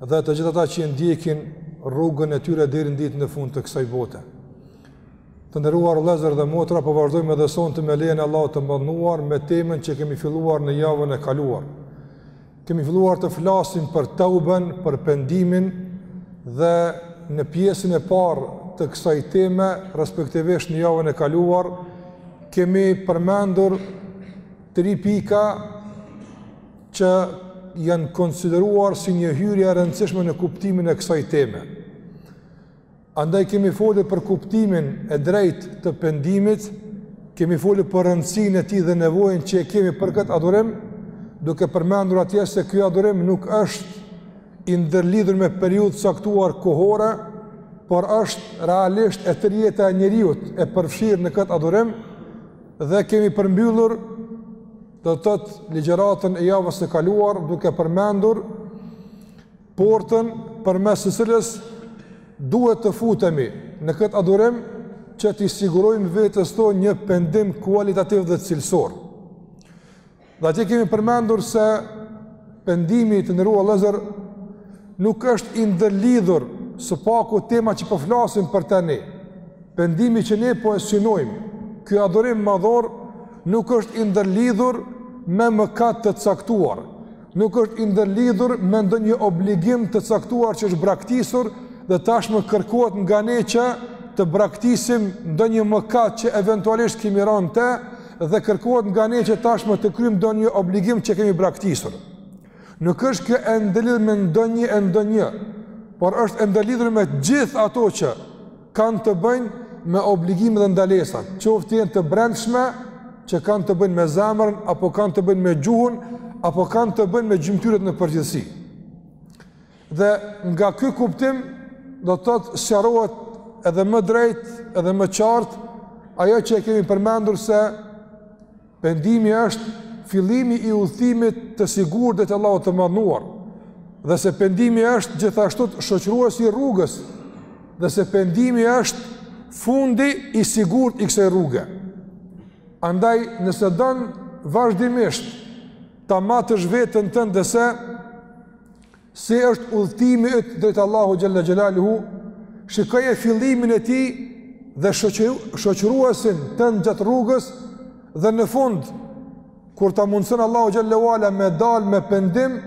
dhe të gjithë ata që e ndjekin rrugën e tyre deri në ditën e fundit të kësaj bote. Të nderuar vëllezër dhe motra, po vazhdojmë edhe sonte me lejen e Allahut të Madhnuar me temën që kemi filluar në javën e kaluar. Kemi filluar të flasim për tauben, për pendimin dhe në pjesën e parë të kësaj teme, respektivisht në javën e kaluar, kemi përmendur tri pika që janë konsideruar si një hyrje e rëndësishme në kuptimin e kësaj teme. Andaj kemi folur për kuptimin e drejtë të pendimit, kemi folur për rëndësinë e tij dhe nevojën që e kemi për këtë adhurim, duke përmendur atje se ky adhurim nuk është i ndërlidhur me periudhë caktuar kohore, por është realisht e tërë jeta e njeriut e përfshirë në këtë adhurim dhe kemi përmbyllur do të thotë ligjëratën e javës së kaluar duke përmendur portën përmes së cilës duhet të futemi në këtë adhurim që t'i sigurojmë vetes tonë një pendim kualitativ dhe cilësor. Dhe atje kemi përmendur se pendimi të nderuar vëllezër nuk është i ndërlidhur së paku tema që po flasim për te, ne. Pendimi që ne po e synojmë, ky adhurim madhor nuk është i ndërlidhur me mëkat të caktuar, nuk është i ndërlidhur me ndonjë obligim të caktuar që është braktisur dhe tashmë kërkohet nga ne që të braktisim ndonjë mëkat që eventualisht kemi rënë n'te dhe kërkohet nga ne që tashmë të kryejmë ndonjë obligim që kemi braktisur. Nuk është kjo e ndërlidhur me ndonjë e ndonjë, por është e ndërlidhur me gjithë ato që kanë të bëjnë me obligimet dhe ndalesat, qoftë të jenë të brendshme që kanë të bëjnë me zemrën apo kanë të bëjnë me gjuhën apo kanë të bëjnë me gjymtyrët në përgjithësi. Dhe nga ky kuptim do të thotë sqarohet edhe më drejt, edhe më qartë ajo që e kemi përmendur se Pendimi është fillimi i udhëtimit të sigurt drejt Allahut të Madhnuar, dhe se pendimi është gjithashtu shoqëruesi i rrugës, dhe se pendimi është fundi i sigurt i kësaj rruge. Andaj, nëse don vazhdimisht ta matësh veten tënde se Si është udhëtimi yt drejt Allahut xhel-le xhelaluhu? Shikoje fillimin e tij dhe shoqëruesin tënd gjatë rrugës dhe në fund kur ta mundson Allahu xhel-le ue ala me dal me pendim,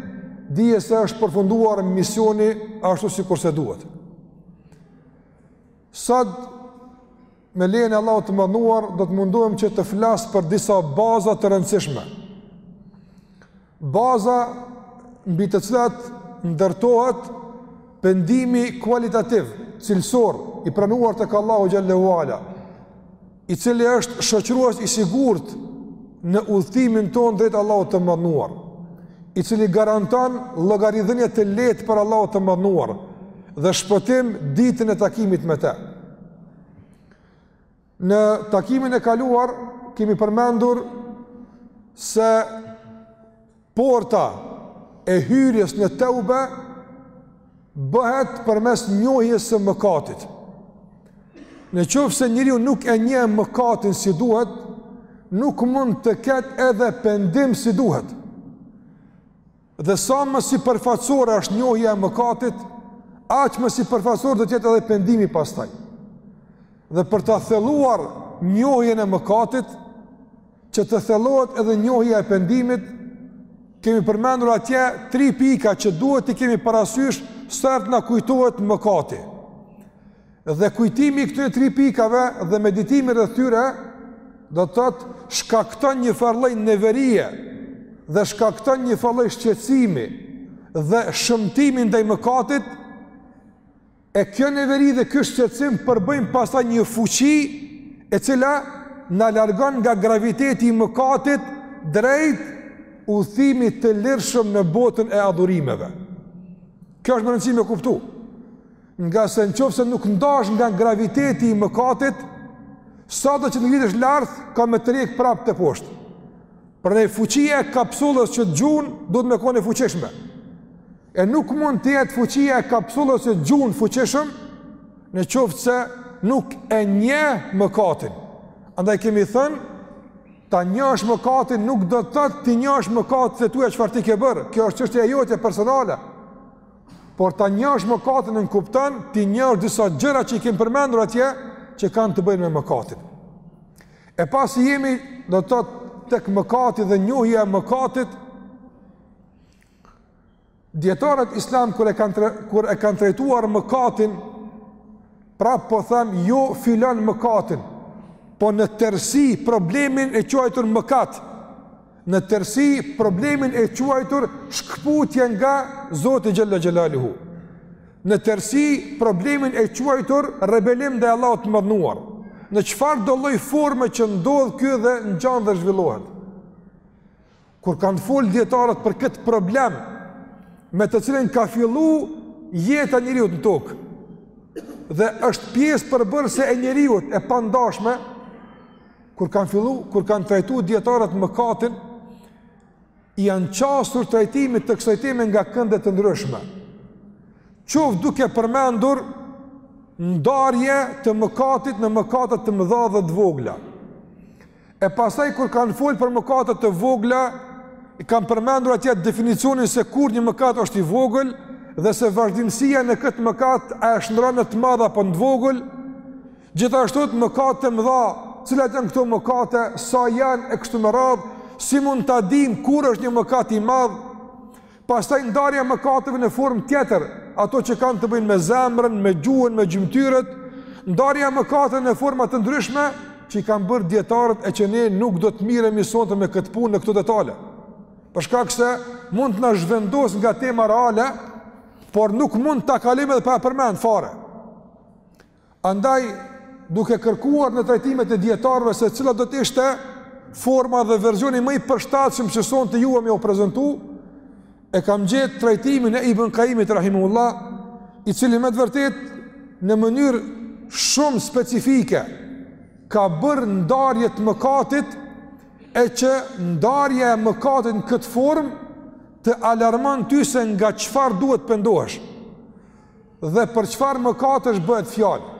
dije se është përfunduar misioni ashtu sikurse duhet. Sot me lejen e Allahut të Madhnuar do të mundohem që të flas për disa baza të rëndësishme. Baza mbi të cilat ndërtohet pendimi kualitativ, cilësor i pranuar tek Allahu xhel-le ue ala, i cili është shoqërues i sigurt në udhëtimin tonë drejt Allahut të madhëruar, i cili garanton llogaridhënie të lehtë para Allahut të madhëruar dhe shpëtim ditën e takimit me të. Në takimin e kaluar kemi përmendur se porta e hyrjes në teube bëhet përmes njohjes së mëkatit. Në qoftë se njeriu nuk e njeh mëkatin si duhet, nuk mund të ketë edhe pendim si duhet. Dhe sa më sipërfaqësore është njohja e mëkatit, aq më sipërfaqësor do të jetë edhe pendimi pastaj. Dhe për ta thelluar njohjen e mëkatit, që të thellohet edhe njohja e pendimit, kemi përmendur atje tri pika që duhet t'i kemi parasysh sa herë të na kujtohet mëkati. Dhe kujtimi i këtyre tri pikave dhe meditimi rreth tyre do të thotë shkakton njëfarë lloj neverie dhe shkakton njëfarë lloj shqetësimi dhe shëmtimi ndaj mëkatit. E kjo neveri dhe ky shqetësim përbëjnë pastaj një fuqi e cila na largon nga graviteti i mëkatit drejt udhëtimit të lirshëm në botën e adhurimeve. Kjo është me rëndësi me kuptu. Ngase në qoftë se nuk ndahesh nga graviteti i mëkatit, sado që të ngritesh lart, ka me të hjek prapë teposhtë. Prandaj fuqia e kapsullës që të gjun, duhet me kon e fuqishme. E nuk mund të jetë fuqia e kapsullës që të gjun fuqishëm, në qoftë se nuk e njeh mëkatin. Andaj kemi thënë, ta njohësh mëkatin nuk do të thotë t'i njohësh mëkatet e tua çfarë ti ke bërë. Kjo është çështje e jotje personale. Por ta njohësh mëkatin nënkupton t'i njohësh disa gjëra që i kem përmendur atje që kanë të bëjnë me mëkatin. E pasi jemi do të thotë tek mëkati dhe njohja e mëkatit dijetarët islam kur e kanë tre, kur e kanë trajtuar mëkatin prap po them jo filan mëkatin po në tërësi problemin e quajtur mëkat në tërësi problemin e quajtur shkëputje nga Zoti xhel-le xhelaluhu, në tërësi problemin e quajtur rebelim ndaj Allahut të madhëruar, në çfarëdo lloj forme që ndodh kjo dhe ngjan dhe zhvillohet. Kur kanë fol dijetarët për këtë problem, me të cilin ka fillu jeta e njeriut në tokë, dhe është pjesë përbërëse e njeriut e pandashme, Kur kanë fillu, kur kanë trajtu dijetarët mëkatin, i janë qasur trajtimit të kësaj teme nga kënde të ndryshme. Qoftë duke përmendur ndarje të mëkatit në mëkate të mëdha dhe të vogla. E pastaj kur kanë folë për mëkatet të vogla, i kanë përmendur atje definicionin se kur një mëkat është i vogël dhe se vazhdimësia në këtë mëkat a e shndërron në të madh apo në të vogël, Gjithashtu te mëkatet e mëdha, cilat janë këto mëkate, sa janë e kështu me radhë, si mund ta dimë kur është një mëkat i madh, pastaj ndarja e mëkateve në formë tjetër, ato që kanë të bëjnë me zemrën, me gjuhën, me gjymtyrët, ndarja e mëkateve në forma të ndryshme, që i kanë bërë dijetarët e që ne nuk do të miremi sonte me këtë punë në këto detale. Për shkak se mund të na zhvendos nga tema reale, por nuk mund ta kalojmë edhe pa e përmend fare. Andaj, duke kërkuar në trajtimet e dijetarëve se cila do të ishte forma dhe versioni më i përshtatshëm që sonte juve me jau prezentu, e kam gjetë trajtimin e Ibn Kajimit Rahimehullah, i cili me të vërtetë në mënyrë shumë specifike ka bërë ndarje të mëkatit e që ndarja e mëkatit në këtë formë të alarmon ty se nga çfarë duhet të pendohesh. Dhe për çfarë mëkatesh bëhet fjalë?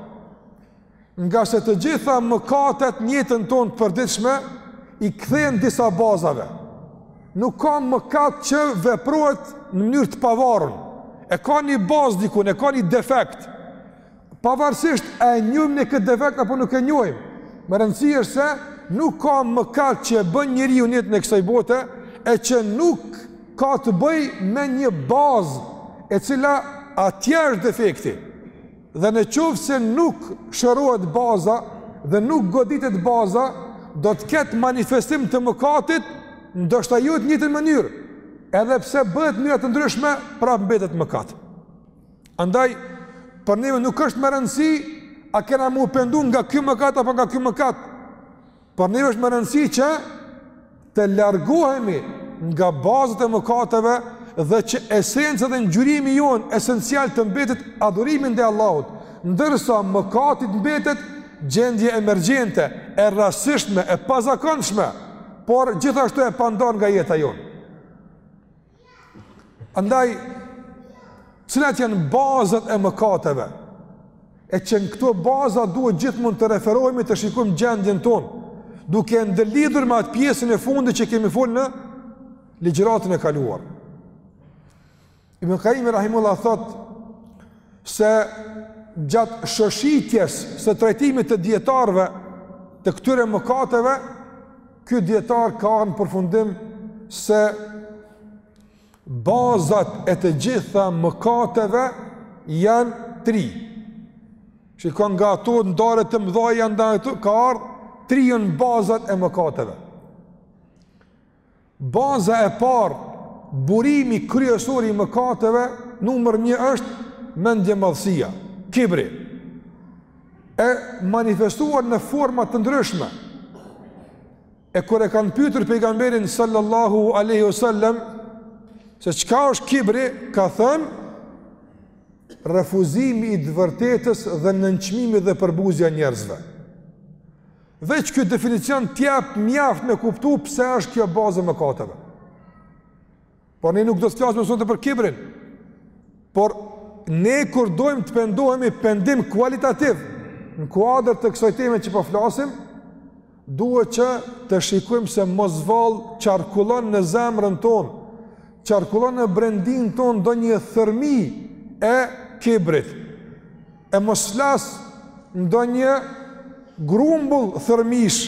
Ngase të gjitha mëkatet në jetën tonë të përditshme i kthehen disa bazave. Nuk ka mëkat që veprohet në mënyrë të pavarur. E ka një bazë diku, e ka një defekt. Pavarësisht a e njohim ne këtë defekt apo nuk e njohim. Me rëndësi është se nuk ka mëkat që e bën njeriu në jetën e kësaj bote e që nuk ka të bëjë me një bazë e cila atje është defekti. Dhe në qoftë se nuk shërohet baza dhe nuk goditet baza, do të ketë manifestim të mëkatit, ndoshta jo në të njëjtën mënyrë, edhe pse bëhet në mënyra të ndryshme, prapë mbetet mëkat. Andaj, për neve nuk është me rëndësi, a kena m'u pendu nga ky mëkat apo nga ky mëkat, Për ne është me rëndësi që të largohemi nga bazat e mëkateve dhe që esenca dhe ngjyrimi jonë esencial të mbetet adhurimi ndaj Allahut, ndërsa mëkati të mbetet gjendje emergjente, e rastësishme, e pazakonshme, por gjithashtu e pandarë nga jeta jonë. Andaj, cilat janë bazat e mëkateve, e që në këto baza duhet gjithmonë të referohemi të shikojmë gjendjen tonë, duke e ndërlidhur me atë pjesën e fundit që kemi folë në ligjëratën e kaluar. Ibn Kajimi Rahimullah thotë se gjatë shoshitjes së trajtimit të dijetarëve të këtyre mëkateve, Ky dijetar ka ardhë në përfundim se bazat e të gjitha mëkateve janë tri. Shiko nga ato ndarje të mdhaj janë nda e tu, ka ardhë tri janë bazat e mëkateve. Baza e parë, burimi kryesor i mëkateve, numër një është mendjemadhësia, kibri. e manifestuar në forma të ndryshme. E kur e kanë pyetur pejgamberin sallallahu alaihi wasallam se çka është kibri, ka thënë refuzimi i së vërtetës dhe nënçmimi dhe përbuzja e njerëzve. Veç ky definicion t'jap mjaft me kuptu pse është kjo bazë e mëkateve. Por ne nuk do të flasim sonte për kibrin. Por ne kur dojmë të pendohemi pendim kualitativ në kuadër të kësaj teme që po flasim, duhet që të shikojmë se mos vallë qarkullon në zemrën tonë, qarkullon në brendinë tonë ndonjë thërmi e kibrit. E mos flas ndonjë grumbull thërmish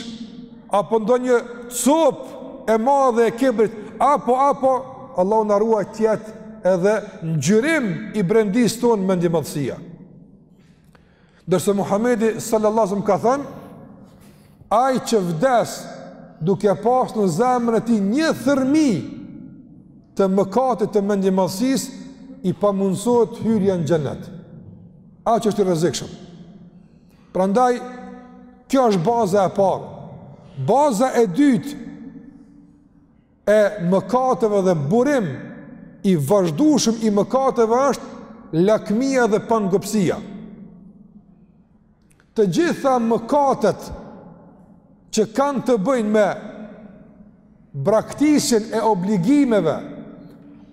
apo ndonjë copë e madhe e kibrit apo apo Allahu na ruajtë të jetë edhe ngjyrim i brendisë tonë mendjemadhësia. Ndërse Muhamedi sallallahu alaihi wasallam ka thënë Ai që vdes duke pas në zemrën e tij një thërmi të mëkatit të mendjemadhësisë, i pamundësohet hyrja në xhenet. Aq është i rrezikshëm. Prandaj kjo është baza e parë. Baza e dytë e mëkateve dhe burim i vazhdueshëm i mëkateve është lakmia dhe pangopësia. Të gjitha mëkatet që kanë të bëjnë me braktisjen e obligimeve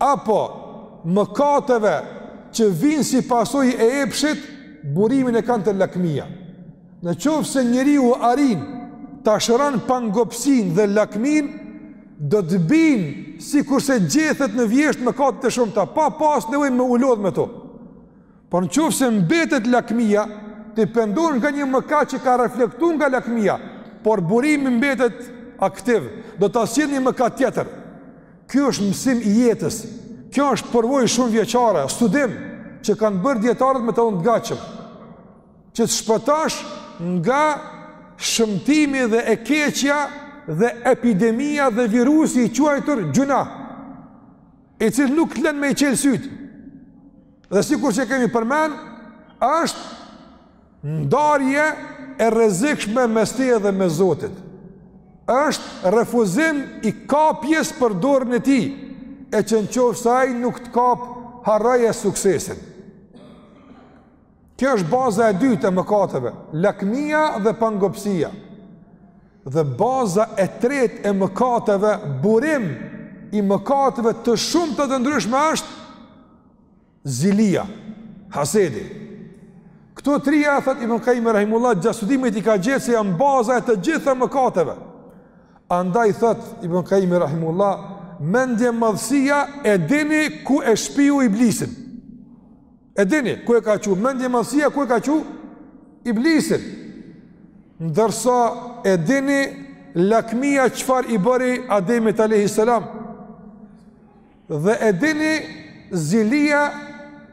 apo mëkateve që vijnë si pasojë e epshit, burimin e kanë te lakmia. Në qoftë se njeriu arrin ta shëron pangopësinë dhe lakminë, do të bijnë sikurse gjethet në vjeshtë mëkatet e shumta, pa pas nevojë me u lodh me to. Por në qoftë se mbetet lakmia, t'i pendon nga një mëkat që ka reflektu nga lakmia, por burimi mbetet aktiv, do ta sjell një mëkat tjetër. Kjo është mësim i jetës, kjo është përvojë shumëvjeçare, studim që kanë bërë dijetarët me ta dhon të gatshëm, që të shpëtash nga shëmtimi dhe e keqja dhe epidemia dhe virusi i quajtur gjyna, i cili nuk të lënë me i çelë sytë, Dhe sikur që kemi përmen, është ndarje e rrezikshme mes teje dhe mes Zotit. është refuzim i kapjes për dorën e tij, e që në qoftë se ai nuk të kap harroje suksesin. Kjo është baza e dytë e mëkateve, lakmia dhe pangopësia. Dhe baza e tretë e mëkateve, burim i mëkateve të shumta të ndryshme është, Zilia, hasedi. Këto trija, thotë Ibn Kajimi Rahimullah, gjatë studimit i ka gjetë se janë baza e të gjitha mëkateve. Andaj, thotë Ibn Kajimi Rahimullah, mendjemadhësia e dini ku e shpiu Iblisin. E dini, ku e ka çu, mendjemadhësia ku e ka çu, Iblisin. Ndërsa, e dini, lakmia çfarë i bëri Ademit a.s. Dhe e dini Zilia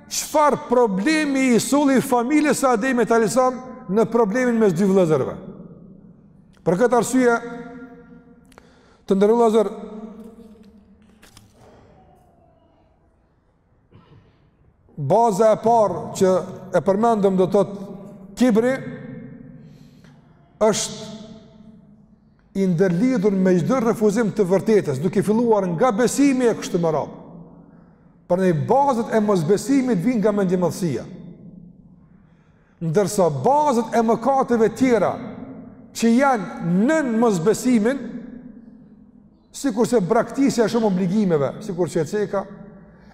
çfarë problemi i solli familjes së Ademit a.s. në problemin mes dy vëllezërve. Për këtë arsye të nderuar vëllezër baza e parë që e përmendëm do të thotë kibri është i ndërlidhur me çdo refuzim të vërtetës, duke filluar nga besimi e kështu me radhë. Prandaj bazat e mosbesimit vijnë nga mendjemadhësia. Ndërsa bazat e mëkateve tjera që janë nën mosbesimin, sikurse braktisja e shumë obligimeve, sikur që e ceka,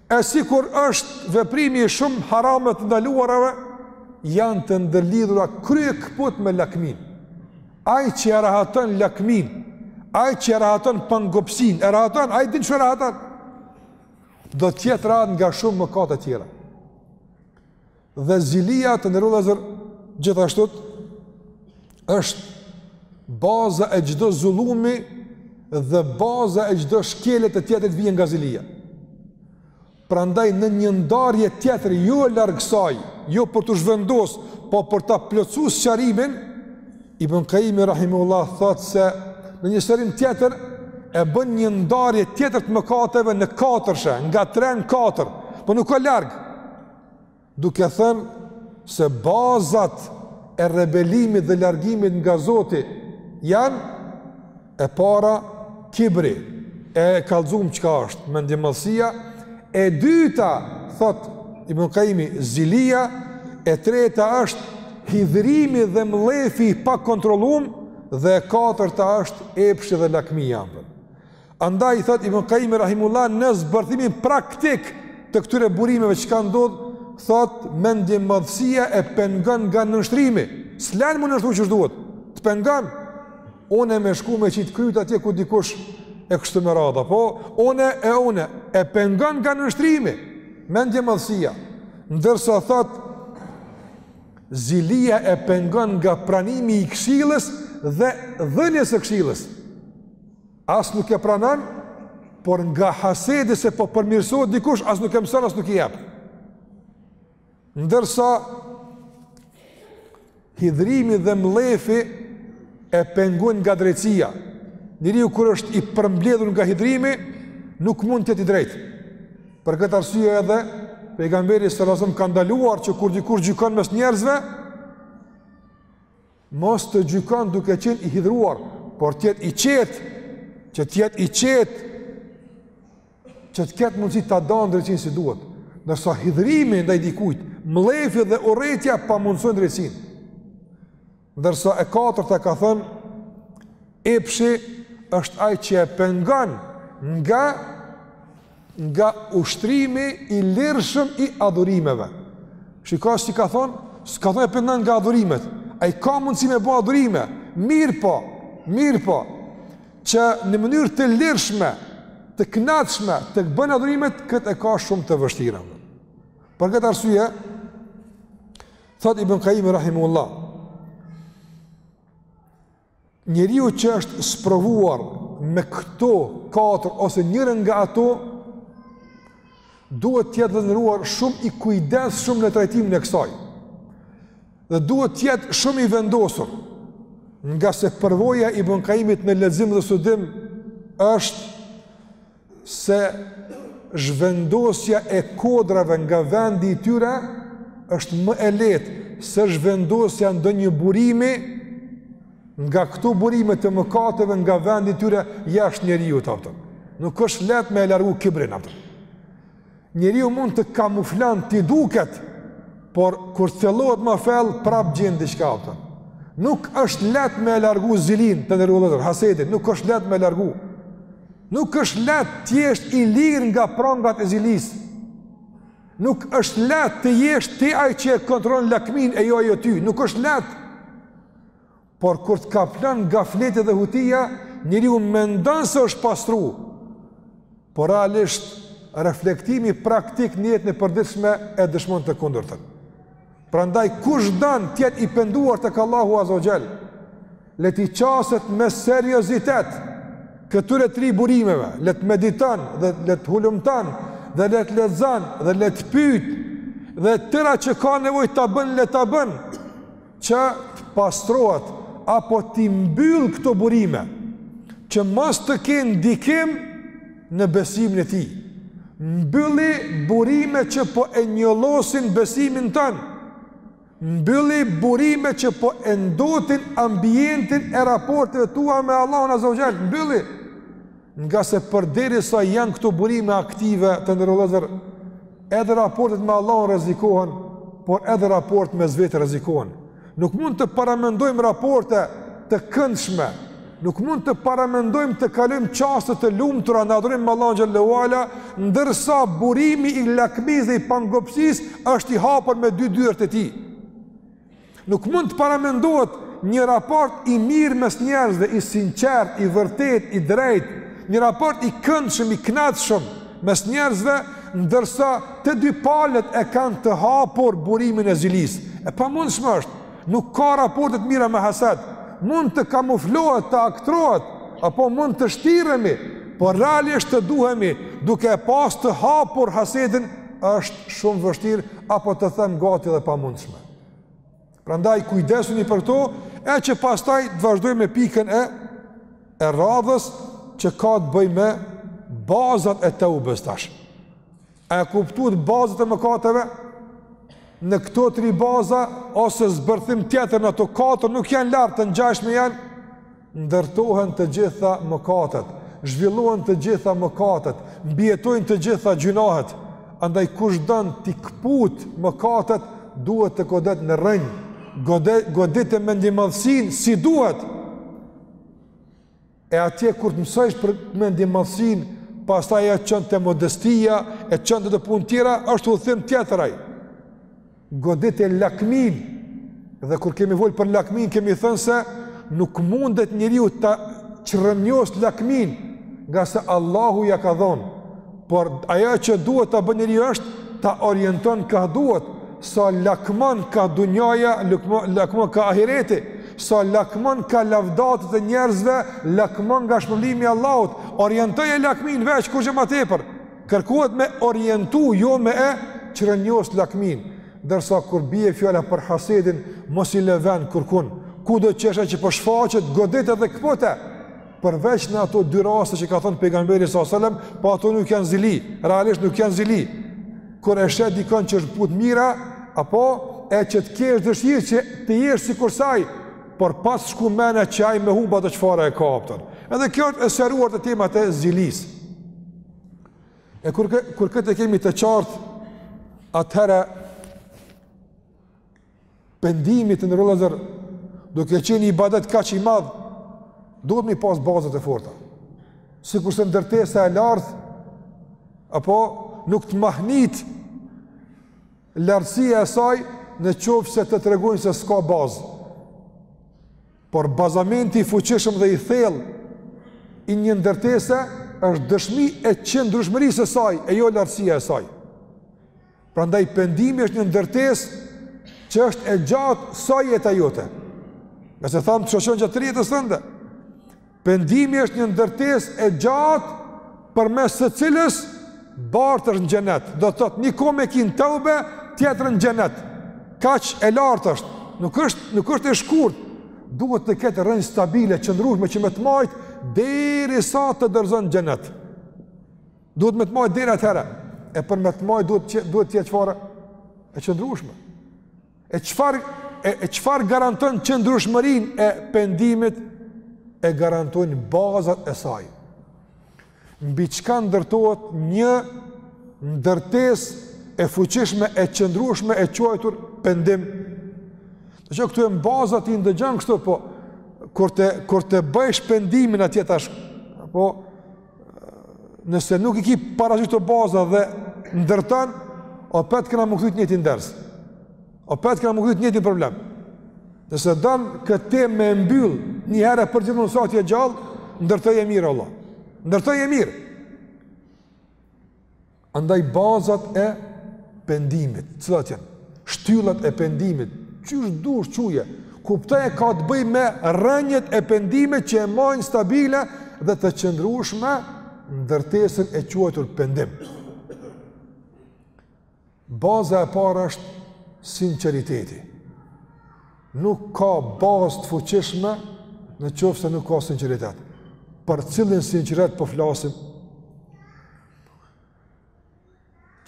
e sikur është veprimi i shumë harameve të ndaluarave, janë të ndërlidhura kryekëput me lakminë. Ai që e rahaton lakminë, ai që e rahaton pangopsinë, e rahaton, ai din çfarë rahaton. Do të jetë rahat nga shumë mëkate të tjera. Dhe zilia të nderuar vëllezër gjithashtu është baza e çdo zullumi dhe baza e çdo shkelje të tjetrit vijnë nga zilia. Prandaj në një ndarje tjetër jo e largët saj, jo për t'u zhvendos, po për ta plotësuar sqarimin, Ibn Kajimi rahimullah thotë se në një sqarim tjetër e bën një ndarje tjetër të mëkateve në katërshe, nga 3 në 4, po nuk ka larg. duke thënë se bazat e rebelimit dhe largimit nga Zoti janë e para kibri e kallxum çka është mendjemadhësia e dyta thot Ibn Kajimi zilia e treta është hidhrimi dhe mllefi pa kontrollum dhe e katërta është epshi dhe lakmia Andaj, thot Ibn Kajimi Rahimullah, në zbërthimin praktik të këtyre burimeve që ka ndodh, thot, mendjemadhësia e pengon nga nënshtrimi, s'len me u nënshtru qysh duhet, të pengon, une me shku me qit kryt atje ku dikush e kështu me radhë, po, une e une, e pengon nga nënshtrimi, mendjemadhësia, ndërsa thot, zilia e pengon nga pranimi i kshillës dhe dhënies së kshillës, As nuk e pranon, por nga hasedi se po përmirësohet dikush, as nuk e mëson, as nuk i jep. Ndërsa hidhrimi dhe mllefi e pengon nga drejtësia. Njeriu kur është i përmbledhur nga hidhrimi, nuk mund të jetë i drejtë. Për këtë arsye edhe pejgamberi sallallahu alajhi wasallam ka ndaluar që kur dikush gjykon mes njerëzve, Mos të gjykon duke qenë i hidhëruar, por të jetë i qetë, që të jetë i qetë, që të ketë mundësi ta dan drejtësinë si duhet. Ndërsa hidhërimi ndaj dikujt, mllefi dhe urrejtja pamundësojnë drejtësinë. Ndërsa e katërta ka thënë, epshi është ai që e pengon nga nga ushtrimi i lirshëm i adhurimeve. Shiko si ka thon, s'ka thon e pengon nga adhurimet. Ai ka mundësi me bë adhurime, mirëpo, mirëpo. Që në mënyrë të lirshme, të kënaqshme, të bën adhurimet kët e ka shumë të vështirë. Për këtë arsye, thot Ibn Kajimi rahimullah, Njeriu që është sprovuar me këto katër ose njërën nga ato duhet të jetë vëndëruar shumë i kujdesshëm në trajtimin e kësaj. Dhe duhet të jetë shumë i vendosur ngase përvoja Ibn Kajimit në lexim dhe studim është se zhvendosja e kodrave nga vendi i tyre është më e lehtë se zhvendosja ndonjë burimi nga këto burime të mëkateve nga vendi i tyre jashtë njeriut. Nuk është lehtë me e largu kibrin atë. Njeriu mund të kamuflon t'i duket, por kur thellohet më fell prap gjen diçka atë. Nuk është lehtë me largu zilinë të nderuar vëllezër, hasedin, nuk është lehtë me largu. Nuk është lehtë të jesh i lirë nga prangat e zilisë. Nuk është lehtë të jesh ti ai që e kontrollon lakminë e jo ajo ty, nuk është lehtë. Por kur të kaplon gafleti dhe hutia, njeriu mendon se është pastruar. Por realisht reflektimi praktik në jetën e përditshme e dëshmon të kundërtën. Prandaj kush don të jetë i penduar tek Allahu Azza wa Jall, le të qaset me seriozitet këtyre tri burimeve, le të mediton dhe le të hulumton dhe le të lexon dhe le të pyet dhe tëra që ka nevojë ta bën le ta bën. që të pastrohet apo t'i mbyll këto burime që mos të kenë ndikim në besimin e tij. Mbylli burime që po e njollosin besimin tënd. Mbylli burime që po e ndotin ambientin e raporteve tua me Allahun Azza wa Jall. Mbylli Ngase përderisa janë këto burime aktive të nderuar vëllezër, edhe raportet me Allahun rrezikohen, por edhe raportet mes veti rrezikohen. Nuk mund të paramendojmë raporte të këndshme, nuk mund të paramendojmë të kalojmë çaste të lumtura në adhurim me Allahun xhele ue ala, ndërsa burimi i lakmisë dhe i pangopësisë është i hapër me dy dyert e tij. Nuk mund të paramendohet një raport i mirë mes njerëzve, i sinqertë, i vërtetë, i drejtë, një raport i këndshëm, i knaqshëm mes njerëzve, ndërsa të dy palët e kanë të hapur burimin e zilisë. E pamundshme është, nuk ka raporte të mira me hased, mund të kamuflohet, të aktrohet, apo mund të shtiremi, por realisht të duhemi duke e pas të hapur hasedin është shumë vështirë, apo të them gati dhe e pamundshme. Prandaj kujdesuni për këto, e që pastaj të vazhdojmë me pikën e e radhës që ka të bëjë me bazat e teubes tash. A e kuptuat bazat e mëkateve? Në këto tri baza ose zbërthim tjetër në ato katër nuk janë larg të ngjashme janë ndërtohen të gjitha mëkatet, zhvillohen të gjitha mëkatet, mbijetojnë të gjitha gjynahet, andaj kush don t'i këput mëkatet, duhet të godet në rrënjë, godet, godite mendjemadhësinë, si duhet, e atje kur të mësojsh për mendjemadhësinë, pastaj e çon te modestia, e çon te te punë tjera, është udhëtim tjetër ai, godite lakminë, dhe kur kemi folë për lakminë, kemi thënë se nuk mundet njeriu ta çrrënjos lakminë, ngase Allahu ja ka dhonë, por ajo që duhet ta bën njeriu është ta orienton ka duhet, sa lakmon ka dunjaja, lakmon ka ahireti, sa lakmon ka lavdatat e njerëzve, lakmon nga shpërblimi i Allahut, orientoje lakminë veç, kurgja ma tepër, Kërkohet me orientu jo me e çrrënjos lakminë, ndërsa kur bie fjala për hasedin mos i lë vend kurkun, kudo që e sheh që po shfaqet godite dhe këpute, përveç në ato dy raste që ka thënë pejgamberi sa selam, po ato nuk janë zili, realisht nuk janë zili. Kur e sheh dikon që është për të mira, apo e që të kesh dëshirë që të jesh sikur saj, por pa t'shku menja që ai me humb atë çfarë e ka, a kupton. Edhe kjo është e sqaruar te tema e zilisë. E kur, kur këtë e kemi të qartë, atëherë pendimit të nderuar vëllezër, duke qenë ibadet kaq i madh, duhet m'i pas bazat e forta. Sikurse ndërtesa e lartë, apo nuk të mahnit lartësia e saj në qoftë se të tregojnë se s'ka bazë. Por bazamenti i fuqishëm dhe i thellë i një ndërtese është dëshmi e qëndrueshmërisë së saj e jo lartësia e saj. Prandaj pendimi është një ndërtesë që është e gjatë sa jeta jote. Nëse thamë të shoqëron gjatë jetës tënde, Pendimi është një ndërtesë e gjatë përmes së cilës bartesh në xhenet. Do të thotë një komë e ki n'teube, tjetrën në xhenet. Kaq e lartë është? Nuk është nuk është e shkurt. Duhet të ketë rrënjë stabile, qëndrueshme që me të majt derisa të dorëzon xhenet. Duhet me të majt deri atëherë. E për me të majt duhet të jetë çfarë? E qëndrueshme. E çfarë e çfarë garanton qëndrueshmërinë e pendimit e garantojnë bazat e saj. Mbi çka ndërtohet një ndërtesë e fuqishme e qëndrueshme e quajtur pendim. Do thotë këto baza ti ndëgjon kështu po kur të kur të bëjsh pendimin atje tash apo nëse nuk i ki parasysh këto baza dhe ndërton, opet kena m'u kthy n'njëjtin ders. Opet kena m'u kthy n'njëjtin problem. Nëse don këtë temë me mbyll një herë përgjithmonë sa t'je gjallë, ndërtoje mirë vlla. Ndërtoje mirë. Andaj bazat e pendimit, cilat janë? Shtyllat e pendimit, qysh dush quje, kuptoje, ka të bëjë me rrënjët e pendimit që e majnë stabile dhe të qëndrueshme ndërtesën e quajtur pendim. Baza e parë është sinqeriteti. Nuk ka bazë të fuqishme në qoftë se nuk ka sinqeritet. Për cilin sinqeritet po flasim?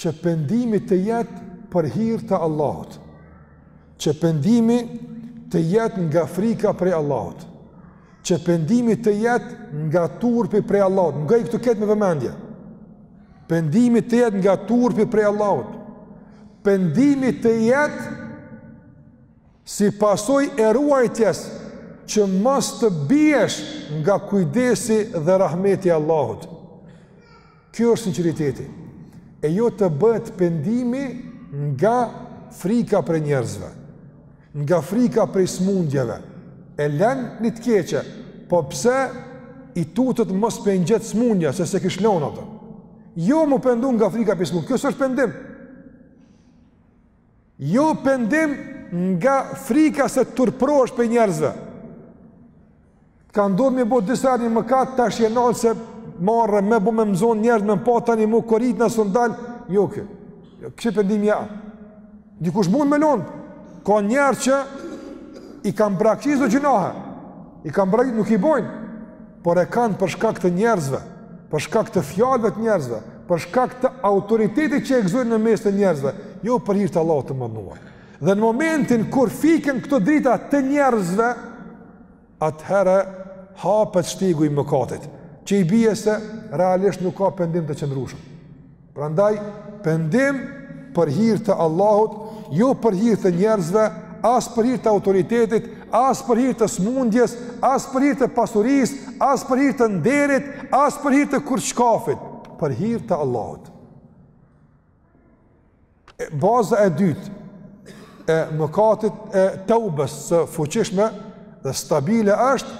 që pendimi të jetë për hir të Allahut. Që pendimi të jetë nga frika prej Allahut. Që pendimi të jetë nga turpi prej Allahut, ngoje këtu këtë me vëmendje. Pendimi të jetë nga turpi prej Allahut. Pendimi të jetë Si pasojë e ruajtjes që mos të biesh nga kujdesi dhe rahmeti i Allahut. Kjo është sinqeriteti. E jo të bëhet pendimi nga frika prej njerëzve, nga frika prej smundjeve. E len një të keqe, po pse i tutet mos po e gjet smundja, se s'e kish lon ato. Jo m'u pendu nga frika prej smundjes, kjo s'është pendim. Jo pendim nga frika se turprohesh prej njerëzve. Ka ndodhë me bo disa herë një mëkat, tash e len se marre me bo, me m'zon njerëz, me m'pa, tani m'u korit në sundal. Jo ky, jo, s'është pendim ja. Dikush mund me lon, ka njerëz që i kanë braktis do gjynahe. I kanë bra, nuk i bojnë, por e kanë për shkak të njerëzve, për shkak të fjalëve të njerëzve, për shkak të autoritetit që e gëzojnë në mes të njerëzve, jo për hir të Allahut të madhëruar. Dhe në momentin kur fiken këto drita të njerëzve, atëherë hapet shtegu i mëkatit, që i bie se realisht nuk ka pendim të qëndrueshëm. Prandaj, pendim për hir të Allahut, jo për hir të njerëzve, as për hir të autoritetit, as për hir të smundjes, as për hir të pasurisë, as për hir të nderit, as për hir të kurrçkafit, për hir të Allahut. Baza e dytë e mëkatit e teubes së fuqishme dhe stabile është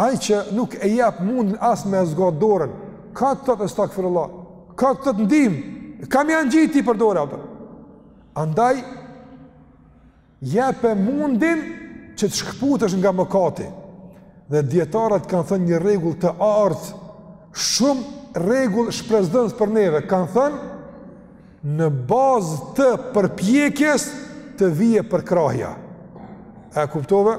Ai që nuk e jep mundin as me e zgjat dorën, ka thot estagfirullah, ka thot ndihmë, kam me ja ngjit ty për dore apo. Andaj jepe mundin që të shkëputesh nga mëkati. Dhe dijetarët kanë thënë një rregull të artë, shumë rregull shpresëdhënës për neve, kanë thënë në bazë të përpjekjes të vjen përkrahja. E kuptove?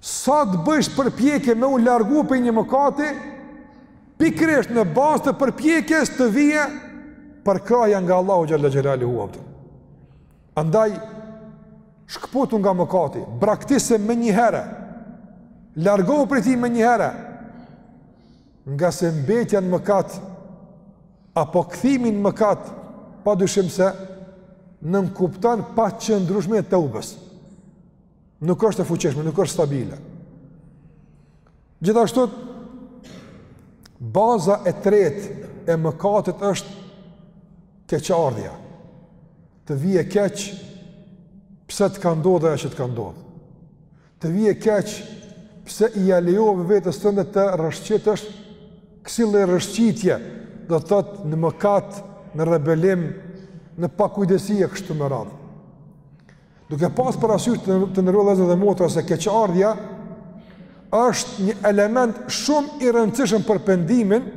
Sa të bëjsh përpjekje me u largu prej një mëkati, pikërisht në bazë të përpjekjes të vjen përkrahja nga Allahu xhel-le xhelaluhu apo. Andaj, shkëputu nga mëkati, braktise menjëherë, largohu prej tij menjëherë, ngase mbetja në mëkat, apo kthimi në mëkat, pa dyshim se nënkupton paqëndrueshmëri të teubes. Nuk është e fuqishme, nuk është stabile. Gjithashtu baza e tretë e mëkatit është keqardhja. Të vijë keq pse të ka ndodhur ajo që të ka ndodhur. Të vijë keq pse ia lejove vetes tënde të rrëshqitësh kësi lloj rrëshqitje, do të thotë në mëkat, në rebelim, në pakujdesi e kështu me radhë. Duke pas parasysh, të nderuar vëllezër dhe motra se keqardhja është një element shumë i rëndësishëm për pendimin,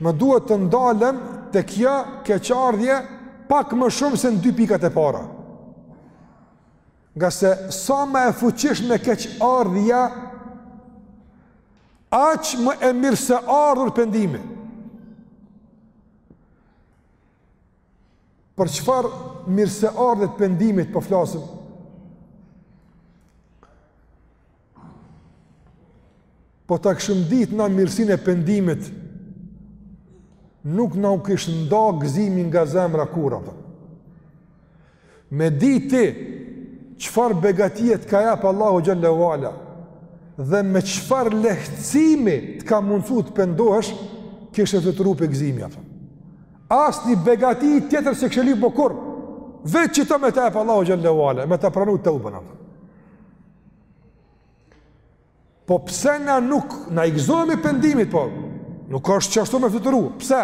më duhet të ndalem te kjo keqardhje pak më shumë se në dy pikat e para. Ngase sa më e fuqishme keqardhja, aq më e mirëseardhur pendimi. Për çfarë mirëseardhje të pendimit po flasim? Po ta kishim dit na mirësinë e pendimit, nuk na u kish nda gëzimi nga zemra kurrë. Për. Me di ti çfarë begatie të ka jap Allahu xhel-le ue ala dhe me çfarë lehtësimi të ka mundësu të pendohesh, kishe flytru pe gëzimi, ato. Asnjë begati tjetër s'e kishe lyp më kurrë, veç qeto me ta jep Allahu xhel-le ue ala, me ta pranu teuben, ato. Po pse na nuk, na i gëzohemi pendimit, po, nuk është qashtu me flytru, pse?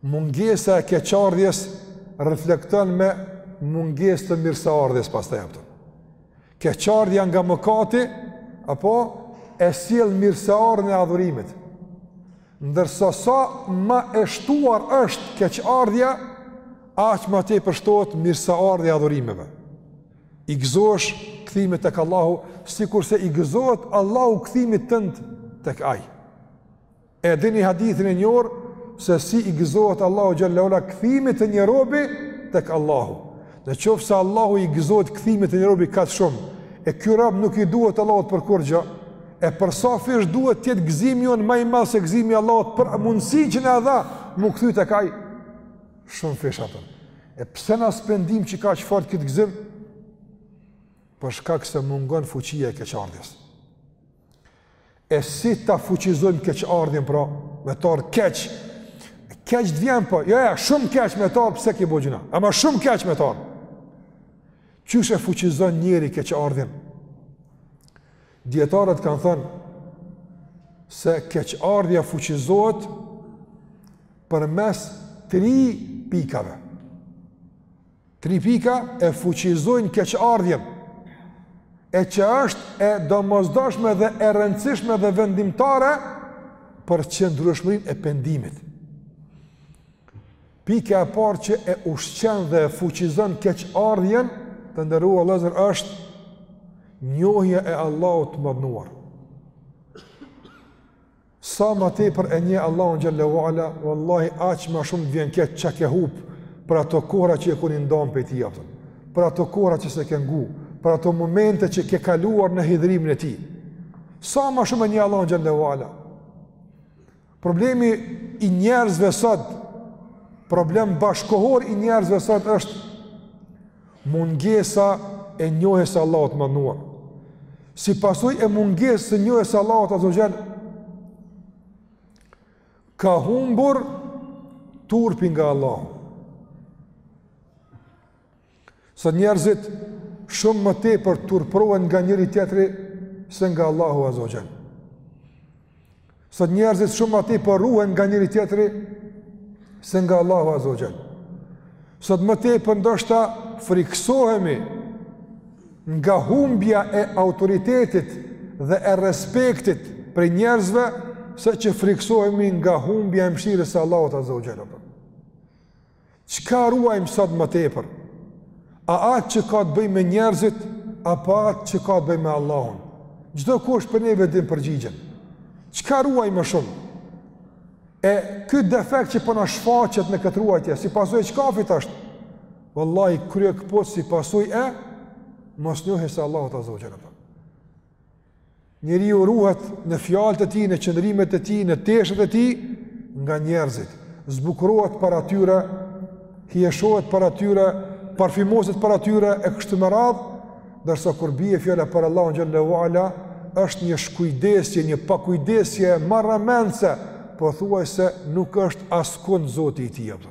Mungesa e keqardhjes reflekton me mungesë të mirëseardhjes pastaj apo. Keqardhja nga mëkati apo e sjell mirëseardhjen e adhurimit. Ndërsa sa më e shtuar është keqardhja, aq më tepër përshtohet mirëseardhja e adhurimeve. I gëzohesh kthimit tek Allahu, sikurse i gëzohet Allahu kthimit tënd tek Ai. E dini hadithin e njohur se si i gëzohet Allahu xhallahu ala kthimit të një robi tek Allahu. Në qoftë se Allahu i gëzohet kthimit të një robi kaq shumë, e ky rob nuk i duhet Allahut për kurrgjë, e për sa fish duhet të jetë gëzimi jonë më i madh se gëzimi i Allahut për mundësinë që na dha, m'u kthy tek ai shumëfish atë. E pse na s'pe ndijmë qaq fort këtë gëzim? Për shkak se mungon fuqia e keqardhjes. E si ta fuqizojmë keqardhjen pra, me të ardhë keq. Keq të vjen po, jo jo, shumë keq me të ardhë pse ke bo gjynah. Ama shumë keq me të ardhë. Qysh e fuqizon njeriu keqardhjen? Dijetarët kanë thënë se keqardhja fuqizohet përmes tri pikave. Tri pika e fuqizojnë keqardhjen, e që është e domosdoshme dhe e rëndësishme dhe vendimtare për qëndrueshmërinë e pendimit. Pika e parë që e ushqen dhe e fuqizon keqardhjen, të nderuar vëllezër është njohja e Allahut të madhëruar. Sa ma tepër e njeh Allahun xhelle ve ala, Wallahi aq ma shumë të vjen keq çka ke hup për ato kohra që je kon i ndamë prej tij atëherë, për ato kohra që s'e ke ngu, për ato momente që ke kaluar në hidhërimin e tij. Sa ma shumë e njeh Allahun xhelle ve ala. Problemi i njerëzve sot, problem bashkëkohor i njerëzve sot është Mungesa e njohjes së Allahut të Madhëruar. Si pasojë e mungesë së njohjes së Allahut Azza wa Jall, ka humbur turpi nga Allahu. Sot njerëzit shumë më tepër turpërohen nga njëri-tjetri se nga Allahu Azza wa Jall. Sot njerëzit shumë më tepër ruhen nga njëri-tjetri se nga Allahu Azza wa Jall. Sot më tepër ndoshta frikësohemi nga humbja e autoritetit dhe e respektit prej njerëzve se që frikësohemi nga humbja e mëshirës së Allahut Azza wa Jall. Çka ruajmë sot më tepër? A atë që ka të bëjë me njerëzit apo atë që ka të bëjë me Allahun? Çdokush prej neve e din përgjigjen. Çka ruajmë më shumë? E ky defekt që po na shfaqet në këtë ruajtje, si pasojë e çkafit është? Wallahi kryekëput si pasojë e mosnjohjes së Allahut azza wa jalla. Njeriu ruhet në fjalët e tij, në qëndrimet e tij, në teshat e tij nga njerëzit. Zbukurohet para tyre, hijeshohet para tyre, parfymoset para tyre e kështu me radhë, ndërsa kur bie fjala për Allahun xhele ue ala, është një shkujdesje, një pakujdesje marramendse, pothuajse nuk është askund Zoti i tij apo.